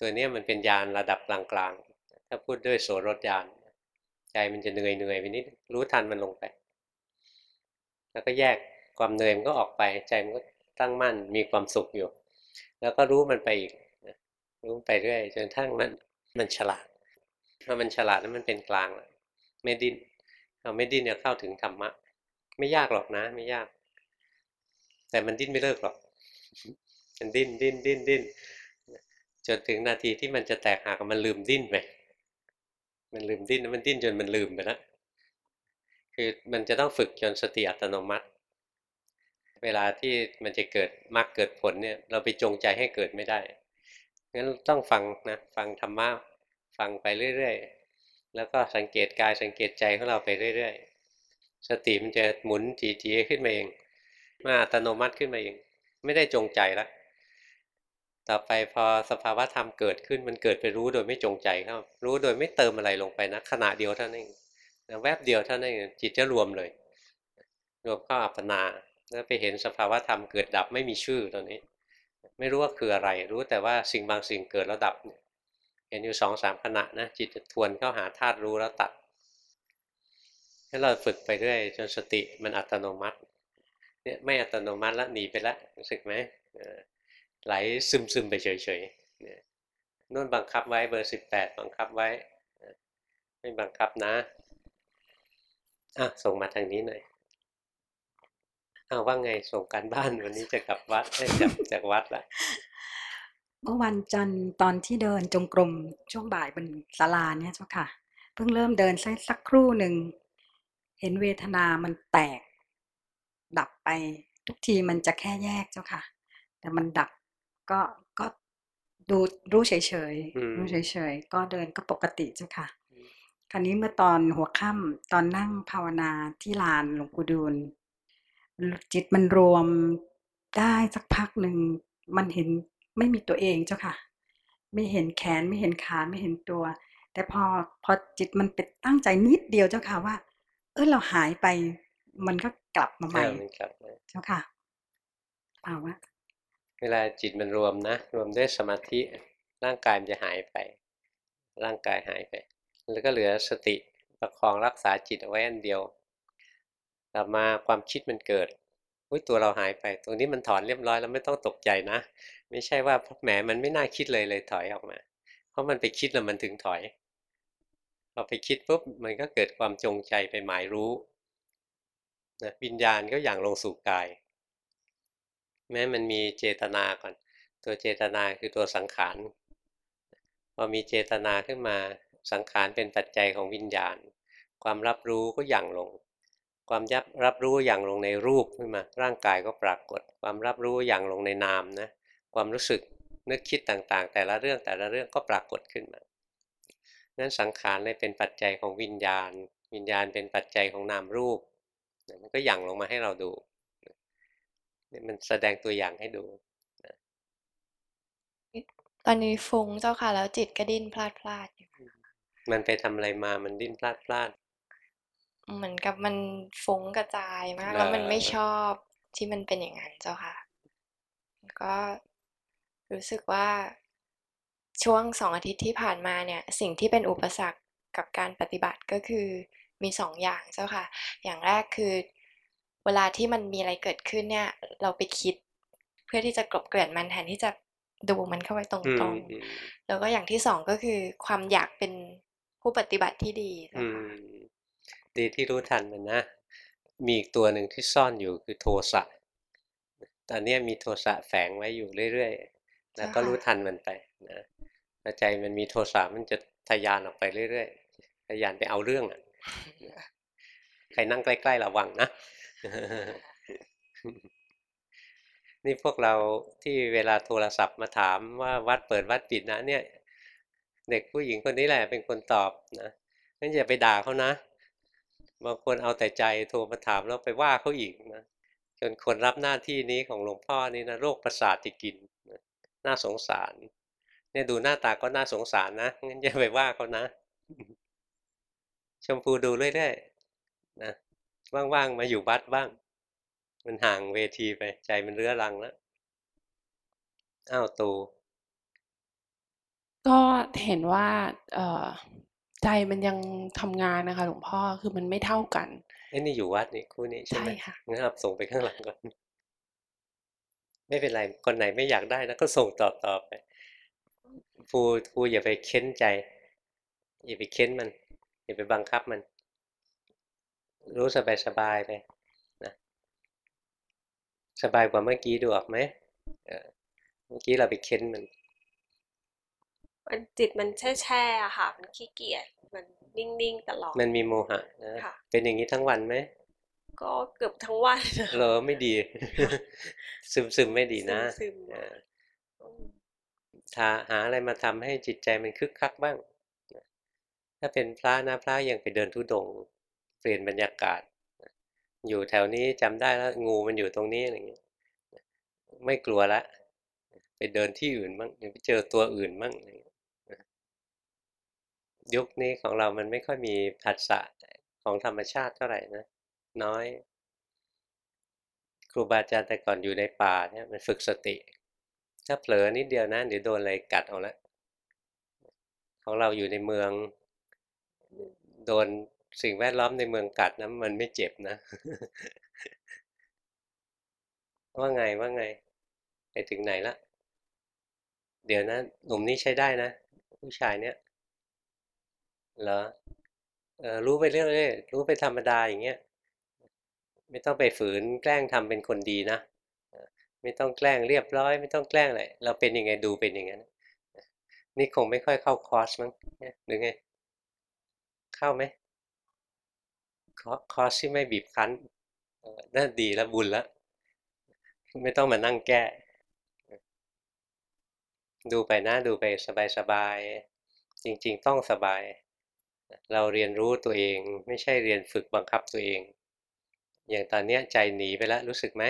Speaker 1: ตัวนี้มันเป็นยานระดับกลางๆ ถ้าพูดด้วยโสรถยานใจมันจะเหนื่อยเหนื่อยไปนิดรู้ทันมันลงไป แล้วก็แยกความเหนื่อยมันก็ออกไป ใจมันก็ตั้งมั่นมีความสุขอยู่ แล้วก็รู้มันไปอีกรู้ไปเรื่อยจนทั้งมันมันฉลาดพอมันฉลาดแล้วมันเป็นกลางไม่ดิ้นเราไม่ดิ้นเนี่ยเข้าถึงธรรมะ ไม่ยากหรอกนะ ไม่ยาก แต่มันดิ้นไม่เลิกหรอก มันดิ้นดิ้นดิ้นดิ้นจนถึงนาทีที่มันจะแตกหักมันลืมดิ้นไปมันลืมดิ้นมันดิ้นจนมันลืมไปแล้วคือมันจะต้องฝึกจนสติอัตโนมัติ เวลาที่มันจะเกิดมรรคเกิดผลเนี่ย เราไปจงใจให้เกิดไม่ได้งั้นต้องฟังนะฟังธรรมะฟังไปเรื่อยๆ แล้วก็สังเกตกายสังเกตใจของเราไปเรื่อยๆ สติมันจะหมุนจีๆขึ้นมาเองมาอัตโนมัติขึ้นมาเอง ไม่ได้จงใจแล้วต่อไปพอสภาวะธรรมเกิดขึ้นมันเกิดไปรู้โดยไม่จงใจครับ รู้โดยไม่เติมอะไรลงไปนะขณะเดียวเท่านั้นเองแวบเดียวเท่านั้นเองจิตจะรวมเลย รวมเข้าอัปปนา แล้วไปเห็นสภาวะธรรมเกิดดับไม่มีชื่อตอนนี้ ไม่รู้ว่าคืออะไร รู้แต่ว่าสิ่งบางสิ่งเกิดแล้วดับ เห็นอยู่สองสามขณะนะจิตจะทวนเข้าหาธาตุรู้แล้วตัดให้เราฝึกไปเรื่อยจนสติมันอัตโนมัติ เนี่ยไม่อัตโนมัติแล้วหนีไปแล้วรู้สึกไหมไหลซึมซึมไปเฉยๆเนี่ยนู่นบังคับไว้เบอร์สิบแปดบังคับไว้ ไม่บังคับนะอะส่งมาทางนี้หน่อย อ้าวว่าไงส่งการบ้านวันนี้จะกลับวัดได้กลับจากวัดละ
Speaker 3: เมื่อวันจันทร์ตอนที่เดินจงกรมช่วงบ่ายบนศาลาเนี่ยเจ้าค่ะ เพิ่งเริ่มเดินสักสักครู่หนึ่งเห็นเวทนามันแตก ดับไปทุกทีมันจะแค่แยกเจ้าค่ะ แต่มันดับก็ก็ดูรู้เฉยๆรู้เฉยๆก็เดินก็ปกติเจ้าค่ะ คราวนี้เมื่อตอนหัวค่ำตอนนั่งภาวนาที่ลานหลวงปู่ดูล จิตมันรวมได้สักพักหนึ่งมันเห็นไม่มีตัวเองเจ้าค่ะ ไม่เห็นแขนไม่เห็นขาไม่เห็นตัว แต่พอพอจิตมันไปตั้งใจนิดเดียวเจ้าค่ะว่า เออเราหายไป มันก็กลับมาใหม่เจ้าค่ะเปล่าวะ
Speaker 1: เวลาจิตมันรวมนะ รวมด้วยสมาธิร่างกายมันจะหายไป ร่างกายหายไป แล้วก็เหลือสติประคองรักษาจิตเอาไว้อันเดียว ต่อมาความคิดมันเกิดอุ้ยตัวเราหายไป ตรงนี้มันถอนเรียบร้อยแล้วไม่ต้องตกใจนะ ไม่ใช่ว่าแหมมันไม่น่าคิดเลยเลยถอยออกมา เพราะมันไปคิดแล้วมันถึงถอยพอไปคิดปุ๊บมันก็เกิดความจงใจไปหมายรู้นะวิญญาณก็อย่างลงสู่กาย แม้มันมีเจตนาก่อน ตัวเจตนาคือตัวสังขารพอมีเจตนาขึ้นมาสังขารเป็นปัจจัยของวิญญาณ ความรับรู้ก็อย่างลง ความยับรับรู้อย่างลงในรูปขึ้นมา ร่างกายก็ปรากฏ ความรับรู้อย่างลงในนามนะความรู้สึกนึกคิดต่างๆ แต่ละเรื่องแต่ละเรื่องก็ปรากฏขึ้นมานั้นสังขารเลยเป็นปัจจัยของวิญญาณ วิญญาณเป็นปัจจัยของนามรูปมันก็อย่างลงมาให้เราดูนี่มันแสดงตัวอย่างให้ดู
Speaker 4: ตอนนี้ฟุ้งเจ้าค่ะแล้วจิตก็ดิ้นพลาดพลาด
Speaker 1: มันไปทำอะไรมามันดิ้นพลาดพลาด
Speaker 4: เหมือนกับมันฟุ้งกระจายมาก แล้วมันไม่ชอบที่มันเป็นอย่างนั้นเจ้าค่ะ ก็รู้สึกว่าช่วงสองอาทิตย์ที่ผ่านมาเนี่ย สิ่งที่เป็นอุปสรรคกับการปฏิบัติก็คือมีสองอย่างเจ้าค่ะ อย่างแรกคือเวลาที่มันมีอะไรเกิดขึ้นเนี่ย เราไปคิดเพื่อที่จะกลบเกลื่อนมันแทนที่จะดูมันเข้าไปตรงๆ แล้วก็อย่างที่สองก็คือความอยากเป็นผู้ปฏิบัติที่ดีเจ้าค่ะ
Speaker 1: ดีที่รู้ทันมันนะ มีอีกตัวหนึ่งที่ซ่อนอยู่คือโทสะ ตอนนี้มีโทสะแฝงไว้อยู่เรื่อยๆ แล้วก็รู้ทันมันไปนะใจมันมีโทสะมันจะทยานออกไปเรื่อยๆ ทยานไปเอาเรื่องอะ ใครนั่งใกล้ๆระวังนะ นี่พวกเราที่เวลาโทรศัพท์มาถามว่าวัดเปิดวัดปิดนะเนี่ย เด็กผู้หญิงคนนี้แหละเป็นคนตอบนะงั้นอย่าไปด่าเขานะ บางคนเอาแต่ใจโทรมาถามแล้วไปว่าเขาอีกนะจนคนรับหน้าที่นี้ของหลวงพ่อนี่นะโรคประสาทจะกินน่าสงสาร เนี่ยดูหน้าตาก็น่าสงสารนะงั้นอย่าไปว่าเขานะ ชมพูดูเรื่อยๆนะว่างๆมาอยู่บัดบ้าง มันห่างเวทีไป ใจมันเรื้อรังแล้วอ้าวตู
Speaker 5: ก็เห็นว่าเออ ใจมันยังทำงานนะคะ หลวงพ่อคือมันไม่เท่ากัน
Speaker 1: ไอ้นี่อยู่วัดนี่คู่นี้ใช่ไหมค่ะงั้นครับส่งไปข้างหลังก่อนไม่เป็นไรคนไหนไม่อยากได้แล้วก็ส่งต่อต่อไปฟูฟูอย่าไปเค้นใจ อย่าไปเค้นมัน อย่าไปบังคับมัน รู้สบายสบายไปนะสบายกว่าเมื่อกี้ดูออกไหมเมื่อกี้เราไปเค้นมัน
Speaker 6: มันจิตมันแช่แช่อะค่ะ มันขี้เกียจมันนิ่งๆตลอด
Speaker 1: มันมีโมหะนะ
Speaker 6: ค่ะ
Speaker 1: เป็นอย่างนี้ทั้งวันไหม
Speaker 6: ก็เกือบทั้งวัน
Speaker 1: เหรอไม่ดี ซึมซึมๆไม่ดีนะ
Speaker 6: ซึมๆ
Speaker 1: เออ
Speaker 6: อืม
Speaker 1: ถ้าหาอะไรมาทำให้จิตใจมันคึกคักบ้าง ถ้าเป็นพระนะพระยังไปเดินทุดงค์เปลี่ยนบรรยากาศ อยู่แถวนี้จำได้แล้วงูมันอยู่ตรงนี้อะไรอย่างเงี้ยไม่กลัวละ ไปเดินที่อื่นบ้างไปเจอตัวอื่นบ้างอะไรอย่างเงี้ย ยุคนี้ของเรามันไม่ค่อยมีผัสสะของธรรมชาติเท่าไหร่นะ น้อย ครูบาอาจารย์แต่ก่อนอยู่ในป่าเนี่ยมันฝึกสติ ถ้าเผลอนิดเดียวนะเดี๋ยวโดนอะไรกัดเอาละของเราอยู่ในเมือง โดนสิ่งแวดล้อมในเมืองกัดนะมันไม่เจ็บนะ ว่าไงว่าไง ไปถึงไหนละเดี๋ยวนะหนุ่มนี้ใช้ได้นะ ผู้ชายเนี่ย เหรอเออรู้ไปเรื่อยๆรู้ไปธรรมดาอย่างเงี้ยไม่ต้องไปฝืนแกล้งทำเป็นคนดีนะไม่ต้องแกล้งเรียบร้อย ไม่ต้องแกล้งอะไรเราเป็นยังไงดูเป็นอย่างนั้นนี่คงไม่ค่อยเข้าคอร์สมั้งหรือไงเข้าไหมคอคอร์สที่ไม่บีบคั้นน่าดีแล้วบุญแล้วไม่ต้องมานั่งแก้ ดูไปนะดูไปสบายๆจริง ๆ ต้องสบาย เราเรียนรู้ตัวเองไม่ใช่เรียนฝึกบังคับตัวเอง อย่างตอนนี้ใจหนีไปแล้วรู้สึกไหม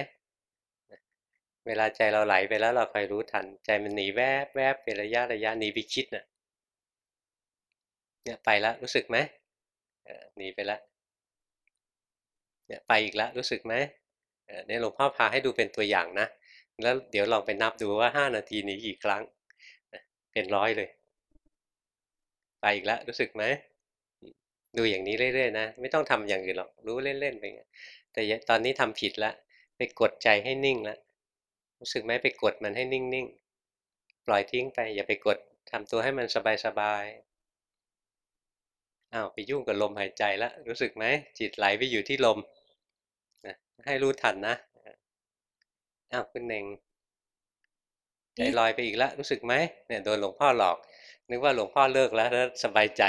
Speaker 1: เวลาใจเราไหลไปแล้วเราคอยรู้ทัน ใจมันหนีแวบแวบเป็นระยะระยะหนีไปคิดน่ะเนี่ยไปแล้วรู้สึกไหมหนีไปแล้วเนี่ยไปอีกแล้วรู้สึกไหมเออเนี่ยหลวงพ่อพาให้ดูเป็นตัวอย่างนะ แล้วเดี๋ยวลองไปนับดูว่าห้านาทีหนีกี่ครั้ง เป็นร้อยเลย ไปอีกแล้วรู้สึกไหม ดูอย่างนี้เรื่อยๆนะไม่ต้องทำอย่างอื่นหรอกรู้เล่นๆไปงั้นแต่ตอนนี้ทำผิดล้วไปกดใจให้นิ่งล้วรู้สึกไหมไปกดมันให้นิ่งๆปล่อยทิ้งไป อย่าไปกดทำตัวให้มันสบายๆอ้าวไปยุ่งกับลมหายใจแล้วรู้สึกไหมจิตไหลไปอยู่ที่ลมนะให้รู้ทันนะอ้าวคุณเน่งใจลอยไปอีกแล้วรู้สึกไหมเนี่ยโดนหลวงพ่อหลอก นึกว่าหลวงพ่อเลิกแล้วแล้วสบายใจ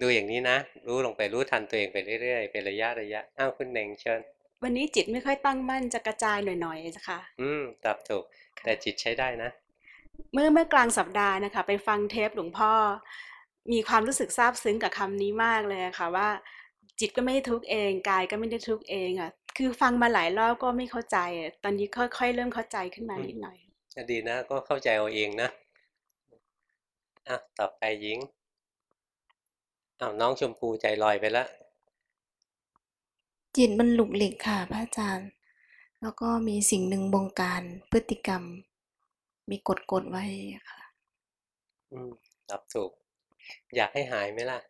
Speaker 1: ดูอย่างนี้นะ รู้ลงไปรู้ทันตัวเองไปเรื่อยๆเป็นระยะระยะอ้าวคุณเน่งเชิญ
Speaker 7: วันนี้จิตไม่ค่อยตั้งมั่นจะกระจายหน่อยๆจ้ะค่ะ
Speaker 1: อืมตอบถูก แต่จิตใช้ได้นะ
Speaker 7: เมื่อเมื่อกลางสัปดาห์นะคะ ไปฟังเทปหลวงพ่อ มีความรู้สึกซาบซึ้งกับคำนี้มากเลยอะค่ะ ว่า จิตก็ไม่ได้ทุกข์เองกายก็ไม่ได้ทุกข์เองอะคือฟังมาหลายรอบก็ไม่เข้าใจอะตอนนี้ค่อยๆเริ่มเข้าใจขึ้นมา
Speaker 1: อืม
Speaker 7: นิดหน่อย
Speaker 1: ก็ดีนะก็เข้าใจเอาเองนะอะต่อไปหญิ งอ้าวน้องชมพูใจลอยไปแล้ว
Speaker 8: จิตมันหลุกหลิกค่ะพระอาจารย์ แล้วก็มีสิ่งหนึ่งบงการพฤติกรรม มีกฎกฎไว้ค่ะ
Speaker 1: อืมตอบถูก อยากให้หายไหมล่ะ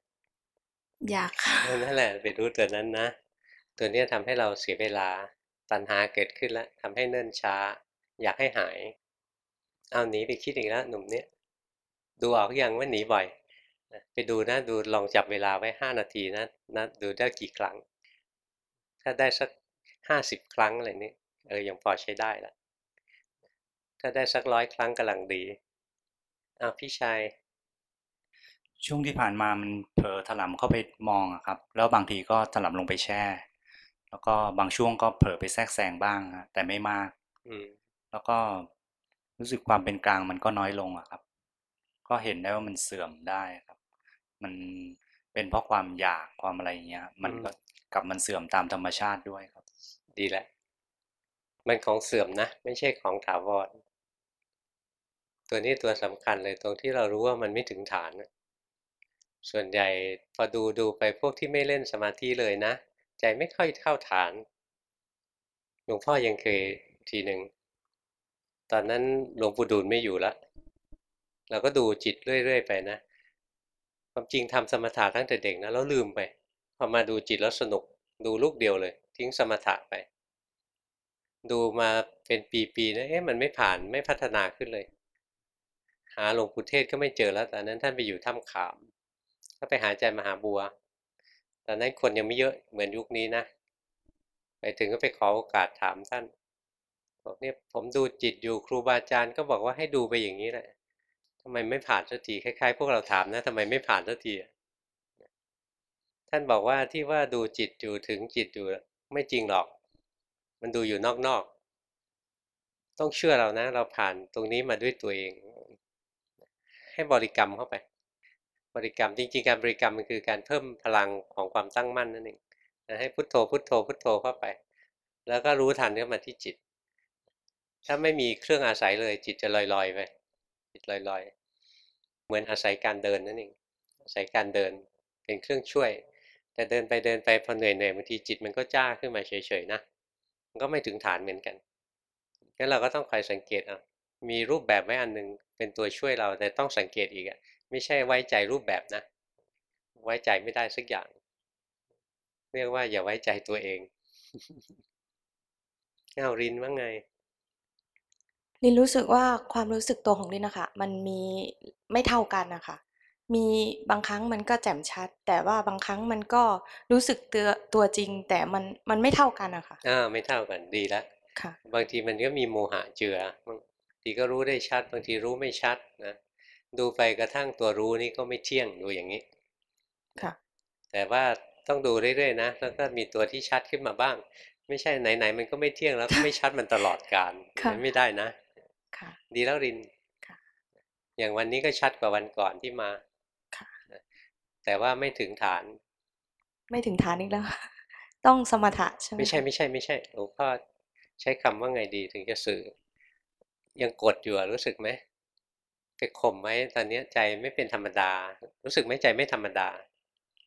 Speaker 8: อยากค่ะ
Speaker 1: เออนั่นแหละไปรู้ตัวนั้นนะ ตัวเนี้ยทำให้เราเสียเวลาตัณหาเกิดขึ้นแล้วทำให้เนิ่นช้า อยากให้หาย เอาหนีไปคิดอีกแล้วหนุ่มเนี้ยดูออกยังว่าหนีบ่อยนะ ไปดูนะดูลองจับเวลาไว้ห้านาทีนะนะดูได้กี่ครั้ง ถ้าได้สักห้าสิบครั้งอะไรนี้เออยังพอใช้ได้ละถ้าได้สักร้อยครั้งกำลังดีอ้าวพี่ชาย
Speaker 9: ช่วงที่ผ่านมามันเผลอถลำเข้าไปมองอะครับ แล้วบางทีก็ถลำลงไปแช่ แล้วก็บางช่วงก็เผลอไปแทรกแซงบ้างฮะแต่ไม่มาก
Speaker 1: อืม
Speaker 9: แล้วก็รู้สึกความเป็นกลางมันก็น้อยลงอะครับ ก็เห็นได้ว่ามันเสื่อมได้ครับ มันเป็นเพราะความอยากความอะไรอย่างเงี้ย มันก็กลับมันเสื่อมตามธรรมชาติด้วยครับ
Speaker 1: ดีแล้วมันของเสื่อมนะ ไม่ใช่ของถาวรตัวนี้ตัวสำคัญเลยตรงที่เรารู้ว่ามันไม่ถึงฐานนะส่วนใหญ่พอดูดูไปพวกที่ไม่เล่นสมาธิเลยนะ ใจไม่ค่อยเข้าฐานหลวงพ่อยังเคยทีหนึ่งตอนนั้นหลวงปู่ดูลไม่อยู่แล้วเราก็ดูจิตเรื่อยๆไปนะ ความจริงทำสมถะตั้งแต่เด็กนะแล้วลืมไปพอมาดูจิตแล้วสนุก ดูลูกเดียวเลย ทิ้งสมถะไป ดูมาเป็นปีๆนะเอ๊ะมันไม่ผ่านไม่พัฒนาขึ้นเลย หาหลวงปู่เทศก็ไม่เจอแล้วตอนนั้นท่านไปอยู่ถ้ำขามก็ไปหาอาจมหาบัวตอนนั้นคนยังไม่เยอะเหมือนยุคนี้นะไปถึงก็ไปขอโอกาสถามท่านบอกเนี่ยผมดูจิตอยู่ครูบาอาจารย์ก็บอกว่าให้ดูไปอย่างนี้แหละำำไมไม่ผ่านสักทีคล้ายๆ พวกเราถามนะทำไมไม่ผ่านสักทีท่านบอกว่าที่ว่าดูจิตอยู่ถึงจิตอยู่ไม่จริงหรอก มันดูอยู่นอกๆ ต้องเชื่อเรานะ เราผ่านตรงนี้มาด้วยตัวเอง ให้บริกรรมเข้าไป บริกรรมจริงๆ การบริกรรมมันคือการเพิ่มพลังของความตั้งมั่นนั่นเองให้พุทโธพุทโธพุทโธเข้าไป แล้วก็รู้ทันเข้ามาที่จิต ถ้าไม่มีเครื่องอาศัยเลยจิตจะลอยๆไปจิตลอยๆ เหมือนอาศัยการเดินนั่นเองอาศัยการเดินเป็นเครื่องช่วย แต่เดินไปเดินไปพอเหนื่อยๆบางทีจิตมันก็จ้าขึ้นมาเฉยๆนะมันก็ไม่ถึงฐานเหมือนกันงั้นเราก็ต้องคอยสังเกตอะมีรูปแบบไว้อันหนึ่งเป็นตัวช่วยเราแต่ต้องสังเกตอีกอะไม่ใช่ไว้ใจรูปแบบนะ ไว้ใจไม่ได้สักอย่าง เรียกว่าอย่าไว้ใจตัวเองเอารินว่าไง
Speaker 10: ลินรู้สึกว่าความรู้สึกตัวของลินนะคะมันมี ไม่เท่ากันนะคะมีบางครั้งมันก็แจ่มชัด แต่ว่าบางครั้งมันก็รู้สึกตัวตัวจริง แต่มันมันไม่เท่ากันนะคะ
Speaker 1: อ่าไม่เท่ากันดีแล้ว
Speaker 10: ค่ะ
Speaker 1: บางทีมันก็มีโมหะเจือบางทีก็รู้ได้ชัด บางทีรู้ไม่ชัดนะดูไปกระทั่งตัวรู้นี่ก็ไม่เที่ยงดูอย่างนี้
Speaker 10: ค่ะ
Speaker 1: แต่ว่าต้องดูเรื่อยๆนะแล้วก็มีตัวที่ชัดขึ้นมาบ้าง ไม่ใช่ไหนๆมันก็ไม่เที่ยงแล้วก็ไม่ชัดมันตลอดกาลไม่ได้นะดีแล้วริน อย่างวันนี้ก็ชัดกว่าวันก่อนที่มาแต่ว่าไม่ถึงฐาน
Speaker 10: ไม่ถึงฐานอีกแล้ว ต้องสมถะใช่ไหม
Speaker 1: ไม่ใช่ไม่ใช่ไม่ใช่หลวงพ่อใช้คำว่าไงดีถึงจะสื่อ ยังกดอยู่รู้สึกไหมไปข่มไว้ตอนนี้ใจไม่เป็นธรรมดา รู้สึกไหมใจไม่ธรรมดา